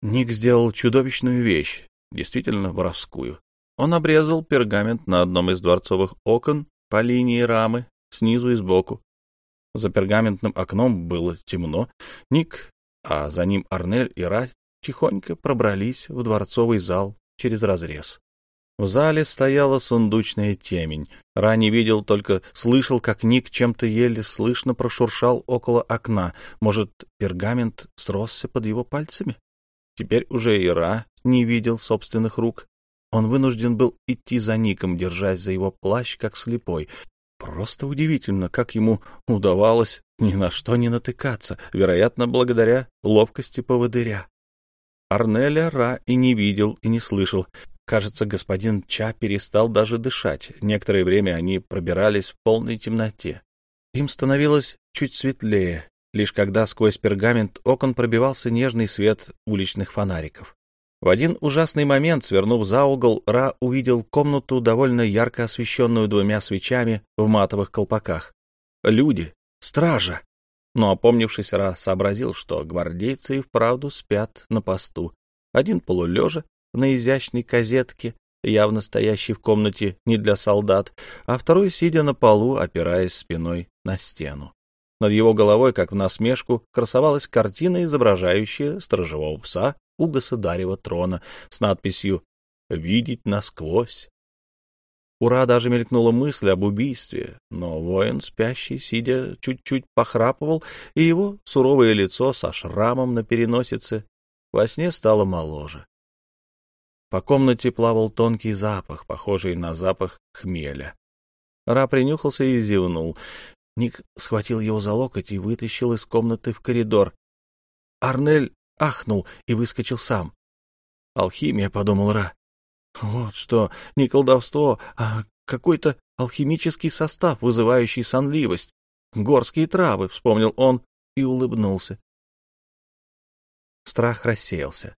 Speaker 1: Ник сделал чудовищную вещь, действительно воровскую. Он обрезал пергамент на одном из дворцовых окон по линии рамы, снизу и сбоку. За пергаментным окном было темно. Ник, а за ним Арнель и Ра тихонько пробрались в дворцовый зал через разрез. В зале стояла сундучная темень. Ра не видел, только слышал, как Ник чем-то еле слышно прошуршал около окна. Может, пергамент сросся под его пальцами? Теперь уже и Ра не видел собственных рук. Он вынужден был идти за Ником, держась за его плащ, как слепой. Просто удивительно, как ему удавалось ни на что не натыкаться, вероятно, благодаря ловкости поводыря. Арнеля Ра и не видел, и не слышал. Кажется, господин Ча перестал даже дышать. Некоторое время они пробирались в полной темноте. Им становилось чуть светлее, лишь когда сквозь пергамент окон пробивался нежный свет уличных фонариков. В один ужасный момент, свернув за угол, Ра увидел комнату, довольно ярко освещенную двумя свечами в матовых колпаках. Люди, стража. Но, опомнившись, Ра сообразил, что гвардейцы и вправду спят на посту. Один полулежа на изящной козетке, явно стоящей в комнате не для солдат, а второй сидя на полу, опираясь спиной на стену. Над его головой, как в насмешку, красовалась картина, изображающая сторожевого пса у государева трона с надписью «Видеть насквозь». Ура даже мелькнула мысль об убийстве, но воин, спящий, сидя, чуть-чуть похрапывал, и его суровое лицо со шрамом на переносице во сне стало моложе. По комнате плавал тонкий запах, похожий на запах хмеля. Ра принюхался и зевнул. Ник схватил его за локоть и вытащил из комнаты в коридор. Арнель ахнул и выскочил сам. «Алхимия», — подумал Ра. «Вот что, не колдовство, а какой-то алхимический состав, вызывающий сонливость. Горские травы», — вспомнил он и улыбнулся. Страх рассеялся.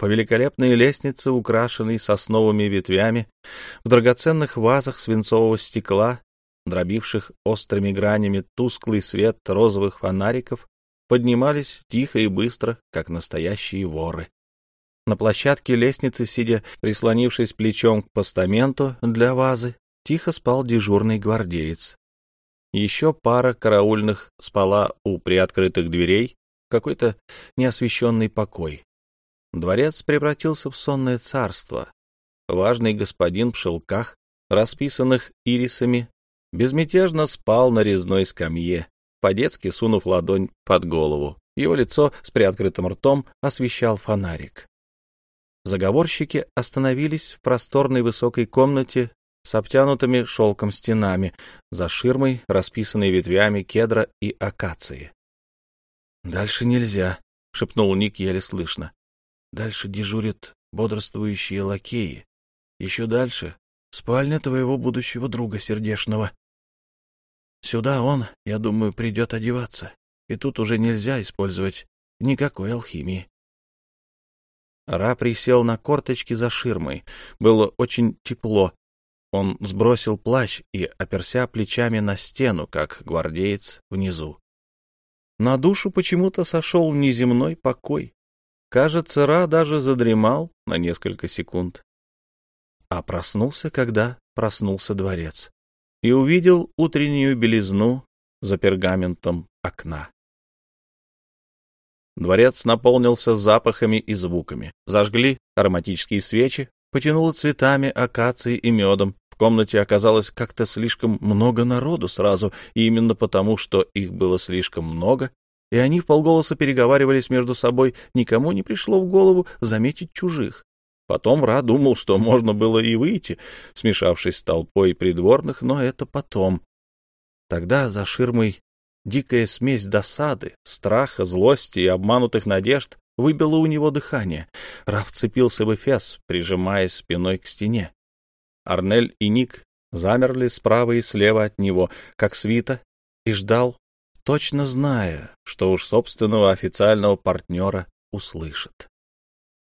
Speaker 1: По великолепной лестнице, украшенной сосновыми ветвями, в драгоценных вазах свинцового стекла дробивших острыми гранями тусклый свет розовых фонариков, поднимались тихо и быстро, как настоящие воры. На площадке лестницы, сидя прислонившись плечом к постаменту для вазы, тихо спал дежурный гвардеец. Еще пара караульных спала у приоткрытых дверей, какой-то неосвещенный покой. Дворец превратился в сонное царство. Важный господин в шелках, расписанных ирисами, безмятежно спал на резной скамье, по-детски сунув ладонь под голову. Его лицо с приоткрытым ртом освещал фонарик. Заговорщики остановились в просторной высокой комнате с обтянутыми шелком стенами, за ширмой, расписанной ветвями кедра и акации. «Дальше нельзя», — шепнул Ник еле слышно. «Дальше дежурят бодрствующие лакеи. Еще дальше — спальня твоего будущего друга сердешного. Сюда он, я думаю, придет одеваться, и тут уже нельзя использовать никакой алхимии». Ра присел на корточки за ширмой. Было очень тепло. Он сбросил плащ и оперся плечами на стену, как гвардеец внизу. На душу почему-то сошел неземной покой. Кажется, Ра даже задремал на несколько секунд. А проснулся, когда проснулся дворец, и увидел утреннюю белизну за пергаментом окна. Дворец наполнился запахами и звуками. Зажгли ароматические свечи, потянуло цветами, акацией и медом. В комнате оказалось как-то слишком много народу сразу, и именно потому, что их было слишком много, и они в полголоса переговаривались между собой, никому не пришло в голову заметить чужих. Потом Ра думал, что можно было и выйти, смешавшись с толпой придворных, но это потом. Тогда за ширмой Дикая смесь досады, страха, злости и обманутых надежд выбила у него дыхание. Раф цепился в Эфес, прижимаясь спиной к стене. Арнель и Ник замерли справа и слева от него, как свита, и ждал, точно зная, что уж собственного официального партнера услышат.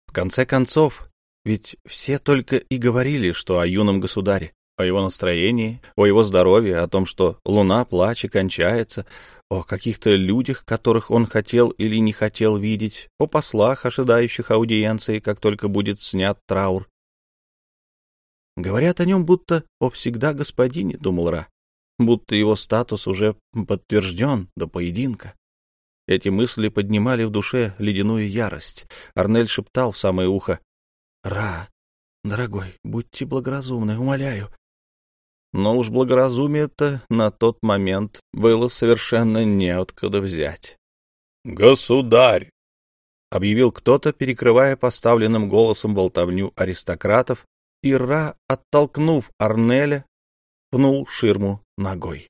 Speaker 1: В конце концов, ведь все только и говорили, что о юном государе о его настроении, о его здоровье, о том, что луна плача кончается, о каких-то людях, которых он хотел или не хотел видеть, о послах, ожидающих аудиенции, как только будет снят траур. Говорят о нем будто о всегда господине, — думал Ра, будто его статус уже подтвержден до поединка. Эти мысли поднимали в душе ледяную ярость. Арнель шептал в самое ухо. — Ра, дорогой, будьте благоразумны, умоляю но уж благоразумие-то на тот момент было совершенно неоткуда взять. «Государь!» — объявил кто-то, перекрывая поставленным голосом болтовню аристократов, и Ра, оттолкнув Арнеля, пнул ширму ногой.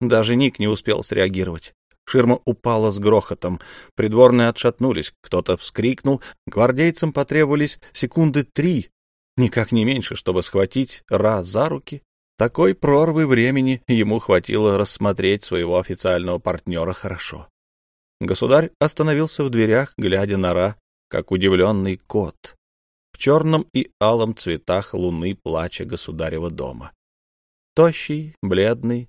Speaker 1: Даже Ник не успел среагировать. Ширма упала с грохотом. Придворные отшатнулись, кто-то вскрикнул. Гвардейцам потребовались секунды три, никак не меньше, чтобы схватить Ра за руки. Такой прорвы времени ему хватило рассмотреть своего официального партнера хорошо. Государь остановился в дверях, глядя на Ра, как удивленный кот, в черном и алом цветах луны плача государева дома. Тощий, бледный,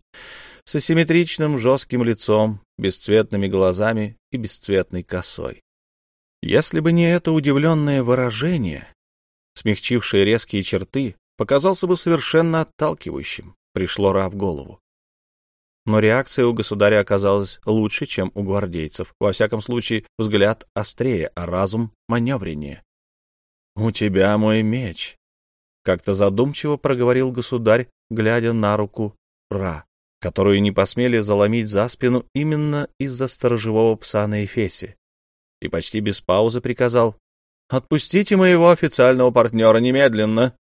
Speaker 1: с асимметричным жестким лицом, бесцветными глазами и бесцветной косой. Если бы не это удивленное выражение, смягчившее резкие черты, показался бы совершенно отталкивающим, пришло Ра в голову. Но реакция у государя оказалась лучше, чем у гвардейцев. Во всяком случае, взгляд острее, а разум маневреннее. «У тебя мой меч», — как-то задумчиво проговорил государь, глядя на руку Ра, которую не посмели заломить за спину именно из-за сторожевого пса на Эфесе, и почти без паузы приказал «Отпустите моего официального партнера немедленно!»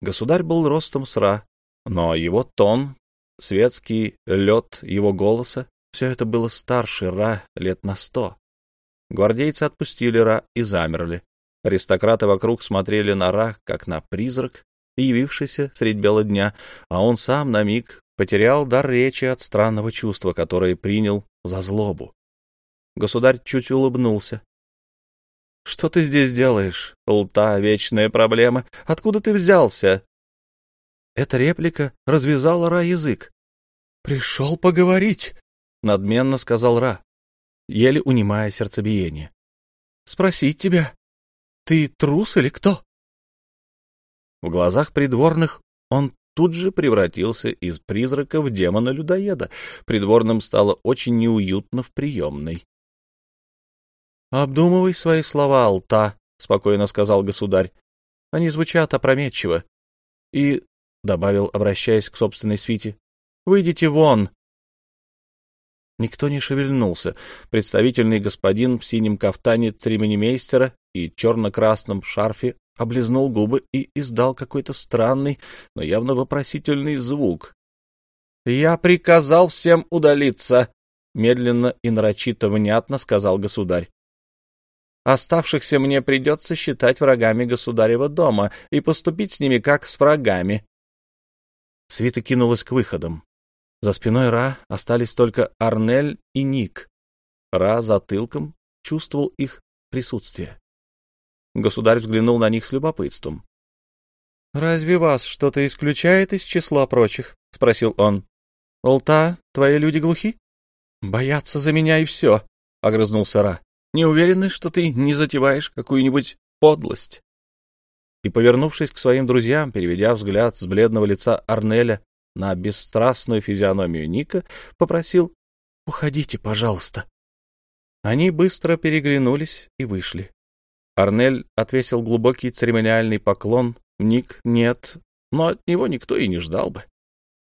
Speaker 1: Государь был ростом сра, но его тон, светский лед его голоса — все это было старше Ра лет на сто. Гвардейцы отпустили Ра и замерли. Аристократы вокруг смотрели на Ра, как на призрак, явившийся средь бела дня, а он сам на миг потерял дар речи от странного чувства, которое принял за злобу. Государь чуть улыбнулся. Что ты здесь делаешь? Лта — вечная проблема. Откуда ты взялся?» Эта реплика развязала Ра язык. «Пришел поговорить», — надменно сказал Ра, еле унимая сердцебиение. спросить тебя, ты трус или кто? В глазах придворных он тут же превратился из призрака в демона-людоеда. Придворным стало очень неуютно в приемной. — Обдумывай свои слова, Алта, — спокойно сказал государь. — Они звучат опрометчиво. И, — добавил, обращаясь к собственной свите, — выйдите вон. Никто не шевельнулся. Представительный господин в синем кафтане церемонимейстера и черно-красном шарфе облизнул губы и издал какой-то странный, но явно вопросительный звук. «Я приказал всем удалиться», — медленно и нарочито внятно сказал государь. «Оставшихся мне придется считать врагами государева дома и поступить с ними как с врагами». Свита кинулась к выходам. За спиной Ра остались только Арнель и Ник. Ра затылком чувствовал их присутствие. Государь взглянул на них с любопытством. — Разве вас что-то исключает из числа прочих? — спросил он. — Олта, твои люди глухи? — Боятся за меня и все, — огрызнулся Ра. — Не уверены, что ты не затеваешь какую-нибудь подлость? И, повернувшись к своим друзьям, переведя взгляд с бледного лица Арнеля на бесстрастную физиономию Ника, попросил «Уходите, пожалуйста». Они быстро переглянулись и вышли. Арнель отвесил глубокий церемониальный поклон. Ник нет, но от него никто и не ждал бы.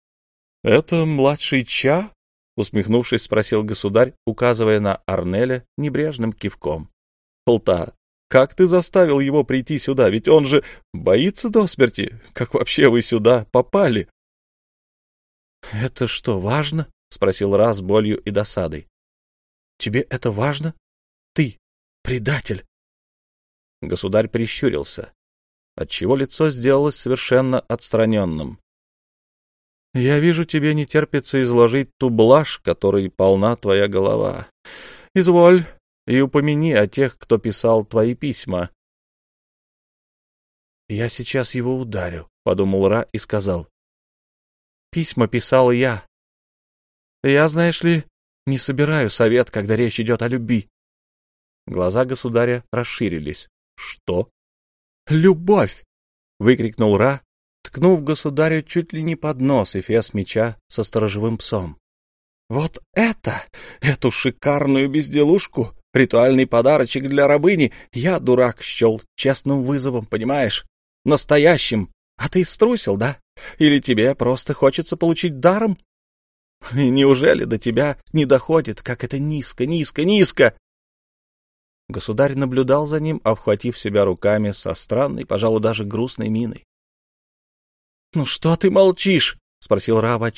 Speaker 1: — Это младший Ча? — усмехнувшись, спросил государь, указывая на Арнеля небрежным кивком. — Полта, как ты заставил его прийти сюда? Ведь он же боится до смерти. Как вообще вы сюда попали? — Это что, важно? — спросил Раз болью и досадой. — Тебе это важно? Ты предатель. Государь прищурился, отчего лицо сделалось совершенно отстраненным. — Я вижу, тебе не терпится изложить ту блажь, которой полна твоя голова. Изволь и упомяни о тех, кто писал твои письма. — Я сейчас его ударю, — подумал Ра и сказал. — Письма писал я. Я, знаешь ли, не собираю совет, когда речь идет о любви. Глаза государя расширились. «Что?» «Любовь!» — выкрикнул Ра, ткнув государю чуть ли не под нос эфес меча со сторожевым псом. «Вот это! Эту шикарную безделушку, ритуальный подарочек для рабыни, я, дурак, счел честным вызовом, понимаешь? Настоящим! А ты струсил, да? Или тебе просто хочется получить даром? И неужели до тебя не доходит, как это низко, низко, низко? Государь наблюдал за ним, обхватив себя руками со странной, пожалуй, даже грустной миной. — Ну что ты молчишь? — спросил Ра в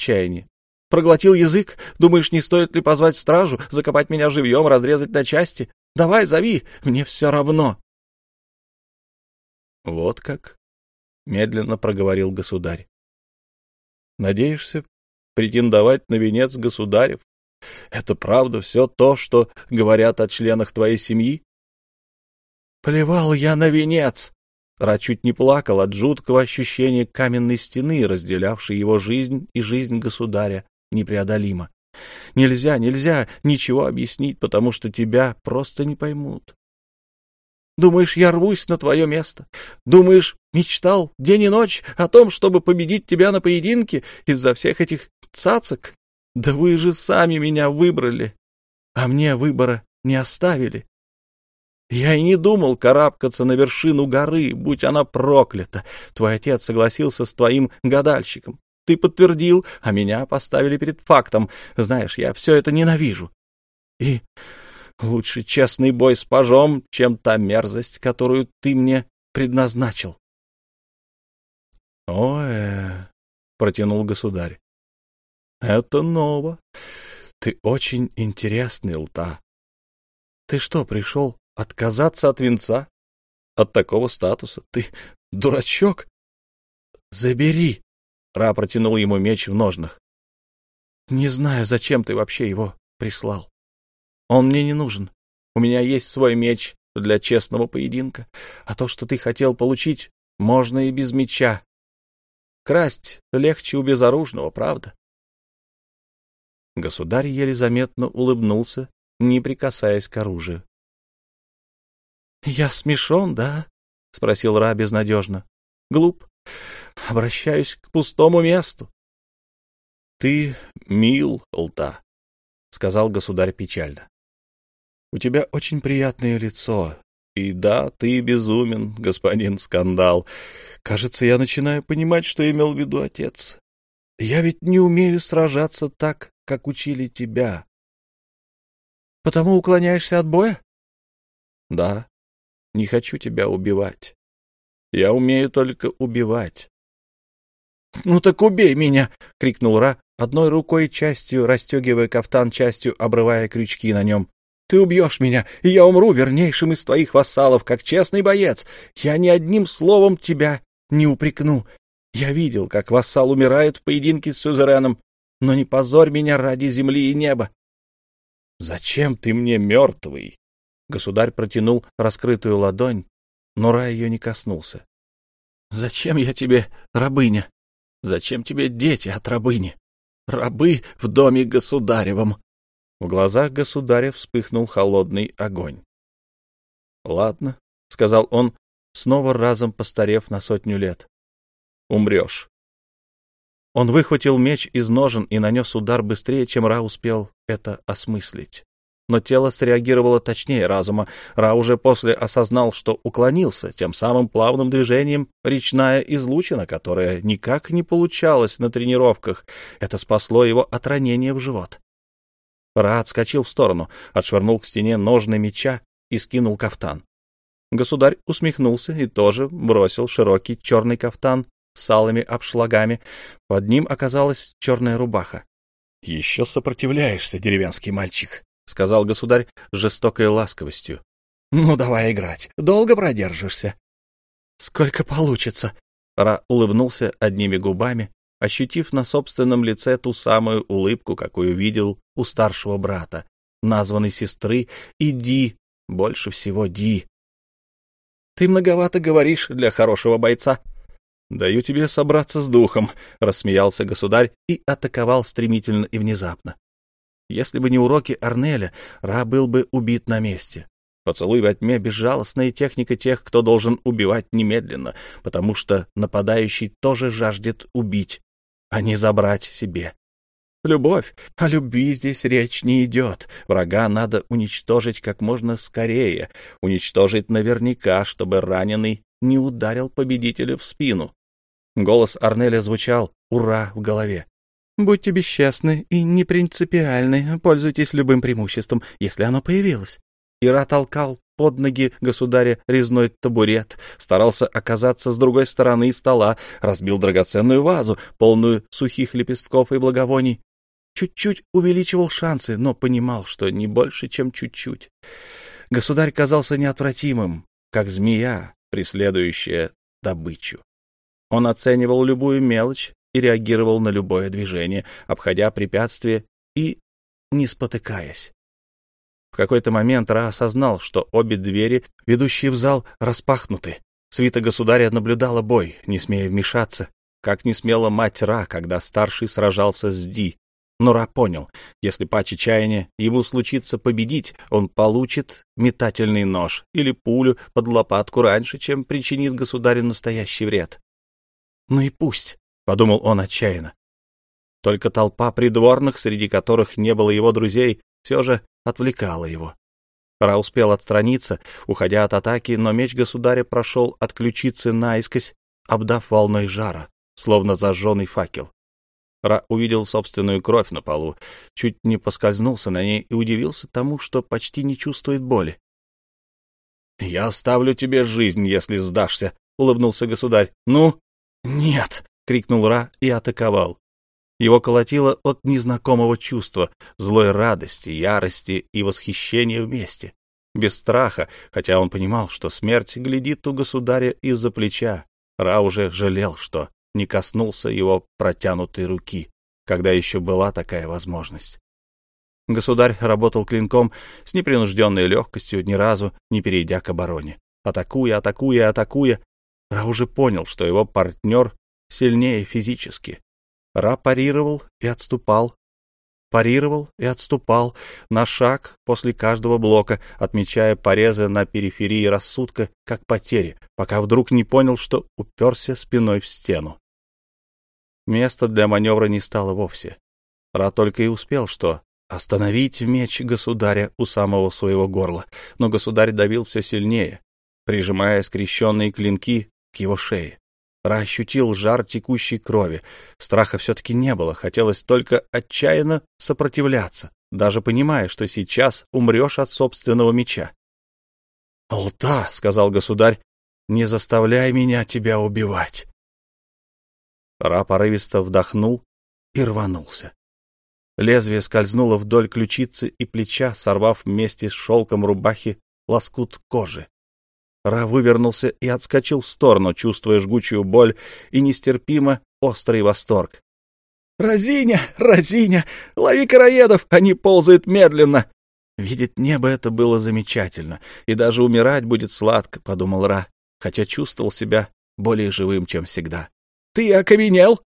Speaker 1: Проглотил язык? Думаешь, не стоит ли позвать стражу, закопать меня живьем, разрезать на части? Давай, зови, мне все равно. — Вот как? — медленно проговорил государь. — Надеешься претендовать на венец государев? Это правда все то, что говорят о членах твоей семьи? Плевал я на венец. Ра чуть не плакал от жуткого ощущения каменной стены, разделявшей его жизнь и жизнь государя, непреодолимо. Нельзя, нельзя ничего объяснить, потому что тебя просто не поймут. Думаешь, я рвусь на твое место? Думаешь, мечтал день и ночь о том, чтобы победить тебя на поединке из-за всех этих цацок? Да вы же сами меня выбрали, а мне выбора не оставили. Я и не думал карабкаться на вершину горы, будь она проклята. Твой отец согласился с твоим гадальщиком. Ты подтвердил, а меня поставили перед фактом. Знаешь, я все это ненавижу. И лучше честный бой с пажом, чем та мерзость, которую ты мне предназначил. — Ой, — протянул государь, это ново. Ты очень интересный, Лта. Ты что, пришел отказаться от венца? От такого статуса? Ты дурачок? Забери. Ра протянул ему меч в ножнах. Не знаю, зачем ты вообще его прислал. Он мне не нужен. У меня есть свой меч для честного поединка, а то, что ты хотел получить, можно и без меча. Красть легче у безоружного, правда? Государь еле заметно улыбнулся, не прикасаясь к оружию. Я смешон, да? — спросил Ра безнадежно. — Глуп. Обращаюсь к пустому месту. — Ты мил, Лта, — сказал государь печально. — У тебя очень приятное лицо. И да, ты безумен, господин скандал. Кажется, я начинаю понимать, что имел в виду отец. Я ведь не умею сражаться так, как учили тебя. Потому уклоняешься от боя? Да. Не хочу тебя убивать. Я умею только убивать. Ну так убей меня, крикнул Ра, одной рукой частью расстегивая кафтан, частью обрывая крючки на нем. Ты убьешь меня, и я умру вернейшим из твоих вассалов, как честный боец. Я ни одним словом тебя не упрекну. Я видел, как вассал умирает в поединке с сюзереном, но не позорь меня ради земли и неба. — Зачем ты мне мертвый? Государь протянул раскрытую ладонь, но Ра ее не коснулся. — Зачем я тебе, рабыня? Зачем тебе дети от рабыни? Рабы в доме государевом. В глазах государя вспыхнул холодный огонь. — Ладно, — сказал он, снова разом постарев на сотню лет. — Умрешь. Он выхватил меч из ножен и нанес удар быстрее, чем Ра успел это осмыслить. Но тело среагировало точнее разума. Ра уже после осознал, что уклонился, тем самым плавным движением речная излучина, которая никак не получалась на тренировках. Это спасло его от ранения в живот. Ра отскочил в сторону, отшвырнул к стене ножны меча и скинул кафтан. Государь усмехнулся и тоже бросил широкий черный кафтан с алыми обшлагами. Под ним оказалась черная рубаха. — Еще сопротивляешься, деревенский мальчик, — сказал государь с жестокой ласковостью. — Ну, давай играть. Долго продержишься? — Сколько получится? Ра улыбнулся одними губами, ощутив на собственном лице ту самую улыбку, какую видел у старшего брата, названной сестры, и Ди, больше всего Ди. — Ты многовато говоришь для хорошего бойца, «Даю тебе собраться с духом», — рассмеялся государь и атаковал стремительно и внезапно. Если бы не уроки Арнеля, Ра был бы убит на месте. Поцелуй во тьме — безжалостная техника тех, кто должен убивать немедленно, потому что нападающий тоже жаждет убить, а не забрать себе. Любовь. О любви здесь речь не идет. Врага надо уничтожить как можно скорее, уничтожить наверняка, чтобы раненый не ударил победителя в спину. Голос Арнеля звучал «Ура!» в голове. «Будьте бесчестны и непринципиальны, пользуйтесь любым преимуществом, если оно появилось». Ира толкал под ноги государя резной табурет, старался оказаться с другой стороны стола, разбил драгоценную вазу, полную сухих лепестков и благовоний. Чуть-чуть увеличивал шансы, но понимал, что не больше, чем чуть-чуть. Государь казался неотвратимым, как змея, преследующая добычу. Он оценивал любую мелочь и реагировал на любое движение, обходя препятствия и не спотыкаясь. В какой-то момент Ра осознал, что обе двери, ведущие в зал, распахнуты. Свита государя наблюдала бой, не смея вмешаться, как не смела мать Ра, когда старший сражался с Ди. Но Ра понял, если по чаяния ему случится победить, он получит метательный нож или пулю под лопатку раньше, чем причинит государю настоящий вред. Ну и пусть, — подумал он отчаянно. Только толпа придворных, среди которых не было его друзей, все же отвлекала его. Ра успел отстраниться, уходя от атаки, но меч государя прошел от ключицы наискось, обдав волной жара, словно зажженный факел. Ра увидел собственную кровь на полу, чуть не поскользнулся на ней и удивился тому, что почти не чувствует боли. — Я оставлю тебе жизнь, если сдашься, — улыбнулся государь. — Ну, «Нет!» — крикнул Ра и атаковал. Его колотило от незнакомого чувства, злой радости, ярости и восхищения вместе. Без страха, хотя он понимал, что смерть глядит у государя из-за плеча. Ра уже жалел, что не коснулся его протянутой руки, когда еще была такая возможность. Государь работал клинком с непринужденной легкостью, ни разу не перейдя к обороне. Атакуя, атакуя, атакуя, Ра уже понял, что его партнер сильнее физически. Ра парировал и отступал. парировал и отступал на шаг после каждого блока, отмечая порезы на периферии рассудка как потери, пока вдруг не понял, что уперся спиной в стену. Места для маневра не стало вовсе. Ра только и успел, что остановить меч государя у самого своего горла, но государь давил все сильнее, прижимая скрещенные клинки к его шее. Ра ощутил жар текущей крови. Страха все-таки не было, хотелось только отчаянно сопротивляться, даже понимая, что сейчас умрешь от собственного меча. «Алта», — сказал государь, — «не заставляй меня тебя убивать». Ра порывисто вдохнул и рванулся. Лезвие скользнуло вдоль ключицы и плеча, сорвав вместе с шелком рубахи лоскут кожи. Ра вывернулся и отскочил в сторону, чувствуя жгучую боль и нестерпимо острый восторг. «Разиня! Разиня! Лови караедов! Они ползают медленно!» Видеть небо это было замечательно, и даже умирать будет сладко, — подумал Ра, хотя чувствовал себя более живым, чем всегда. — Ты окаменел?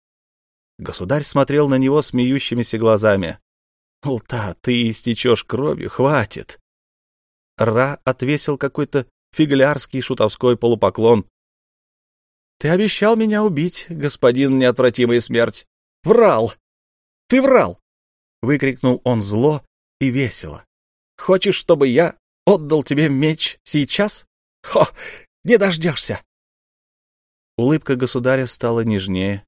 Speaker 1: Государь смотрел на него смеющимися глазами. — Лта, ты истечешь кровью, хватит! Ра отвесил какой-то фиглярский шутовской полупоклон. — Ты обещал меня убить, господин неотвратимая смерть. Врал! Ты врал! — выкрикнул он зло и весело. — Хочешь, чтобы я отдал тебе меч сейчас? Хо! Не дождешься! Улыбка государя стала нежнее.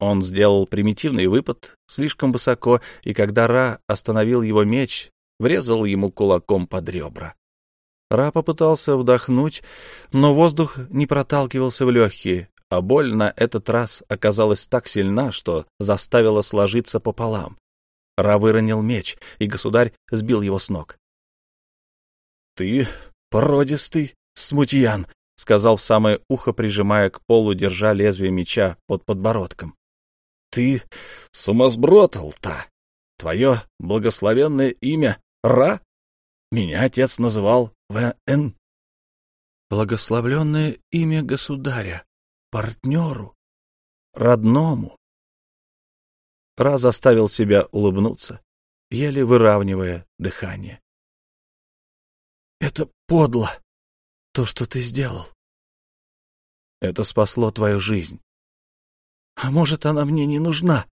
Speaker 1: Он сделал примитивный выпад слишком высоко, и когда Ра остановил его меч, врезал ему кулаком под ребра. Ра попытался вдохнуть, но воздух не проталкивался в легкие, а боль на этот раз оказалась так сильна, что заставила сложиться пополам. Ра выронил меч, и государь сбил его с ног. — Ты породистый смутьян, — сказал в самое ухо, прижимая к полу, держа лезвие меча под подбородком. — Ты сумасброд, Алта! Твое благословенное имя Ра? Меня отец называл В.Н. Благословленное имя государя, партнеру, родному. Ра заставил себя улыбнуться, еле выравнивая дыхание. — Это подло, то, что ты сделал. Это спасло твою жизнь. А может, она мне не нужна?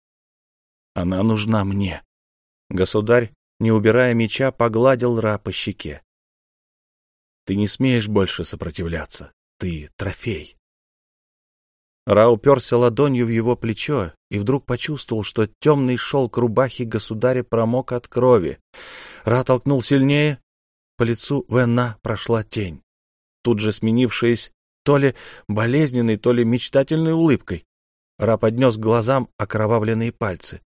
Speaker 1: Она нужна мне. Государь не убирая меча, погладил Ра по щеке. «Ты не смеешь больше сопротивляться. Ты — трофей». Ра уперся ладонью в его плечо и вдруг почувствовал, что темный шелк рубахи государя промок от крови. Ра толкнул сильнее, по лицу Вена прошла тень, тут же сменившаяся то ли болезненной, то ли мечтательной улыбкой. Ра поднес к глазам окровавленные пальцы.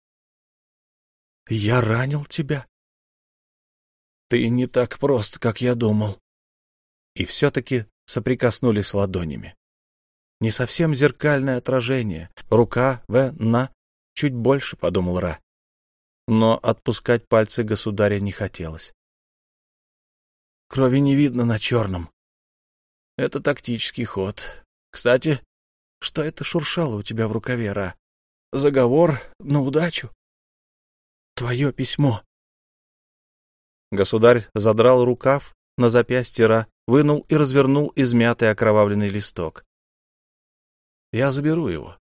Speaker 1: «Я ранил тебя?» Ты не так прост, как я думал. И все-таки соприкоснулись ладонями. Не совсем зеркальное отражение. Рука В на чуть больше, — подумал Ра. Но отпускать пальцы государя не хотелось. Крови не видно на черном. Это тактический ход. Кстати, что это шуршало у тебя в рукаве, Ра? Заговор на удачу? Твое письмо. Государь задрал рукав на запястье Ра, вынул и развернул измятый окровавленный листок. «Я заберу его.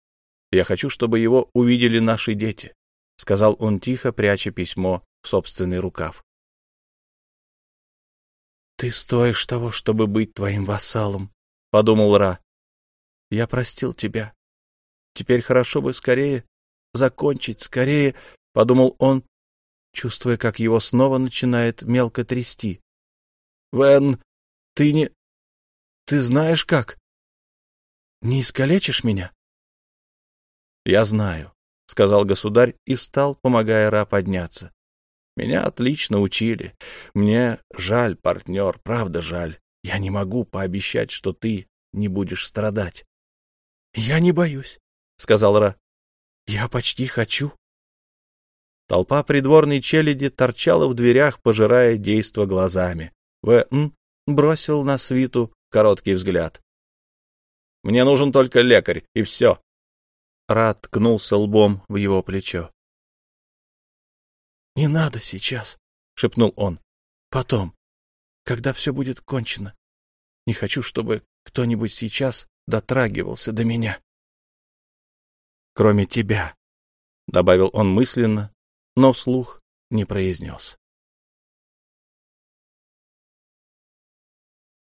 Speaker 1: Я хочу, чтобы его увидели наши дети», — сказал он тихо, пряча письмо в собственный рукав. «Ты стоишь того, чтобы быть твоим вассалом», — подумал Ра. «Я простил тебя. Теперь хорошо бы скорее закончить, скорее», — подумал он, чувствуя, как его снова начинает мелко трясти. — Вен, ты не... Ты знаешь как? Не искалечишь меня? — Я знаю, — сказал государь и встал, помогая Ра подняться. — Меня отлично учили. Мне жаль, партнер, правда жаль. Я не могу пообещать, что ты не будешь страдать. — Я не боюсь, — сказал Ра. — Я почти хочу. Толпа придворной челяди торчала в дверях, пожирая действо глазами. В.Н. бросил на свиту короткий взгляд. «Мне нужен только лекарь, и все». Рад ткнулся лбом в его плечо. «Не надо сейчас», — шепнул он. «Потом, когда все будет кончено. Не хочу, чтобы кто-нибудь сейчас дотрагивался до меня. Кроме тебя, — добавил он мысленно, но вслух не произнес.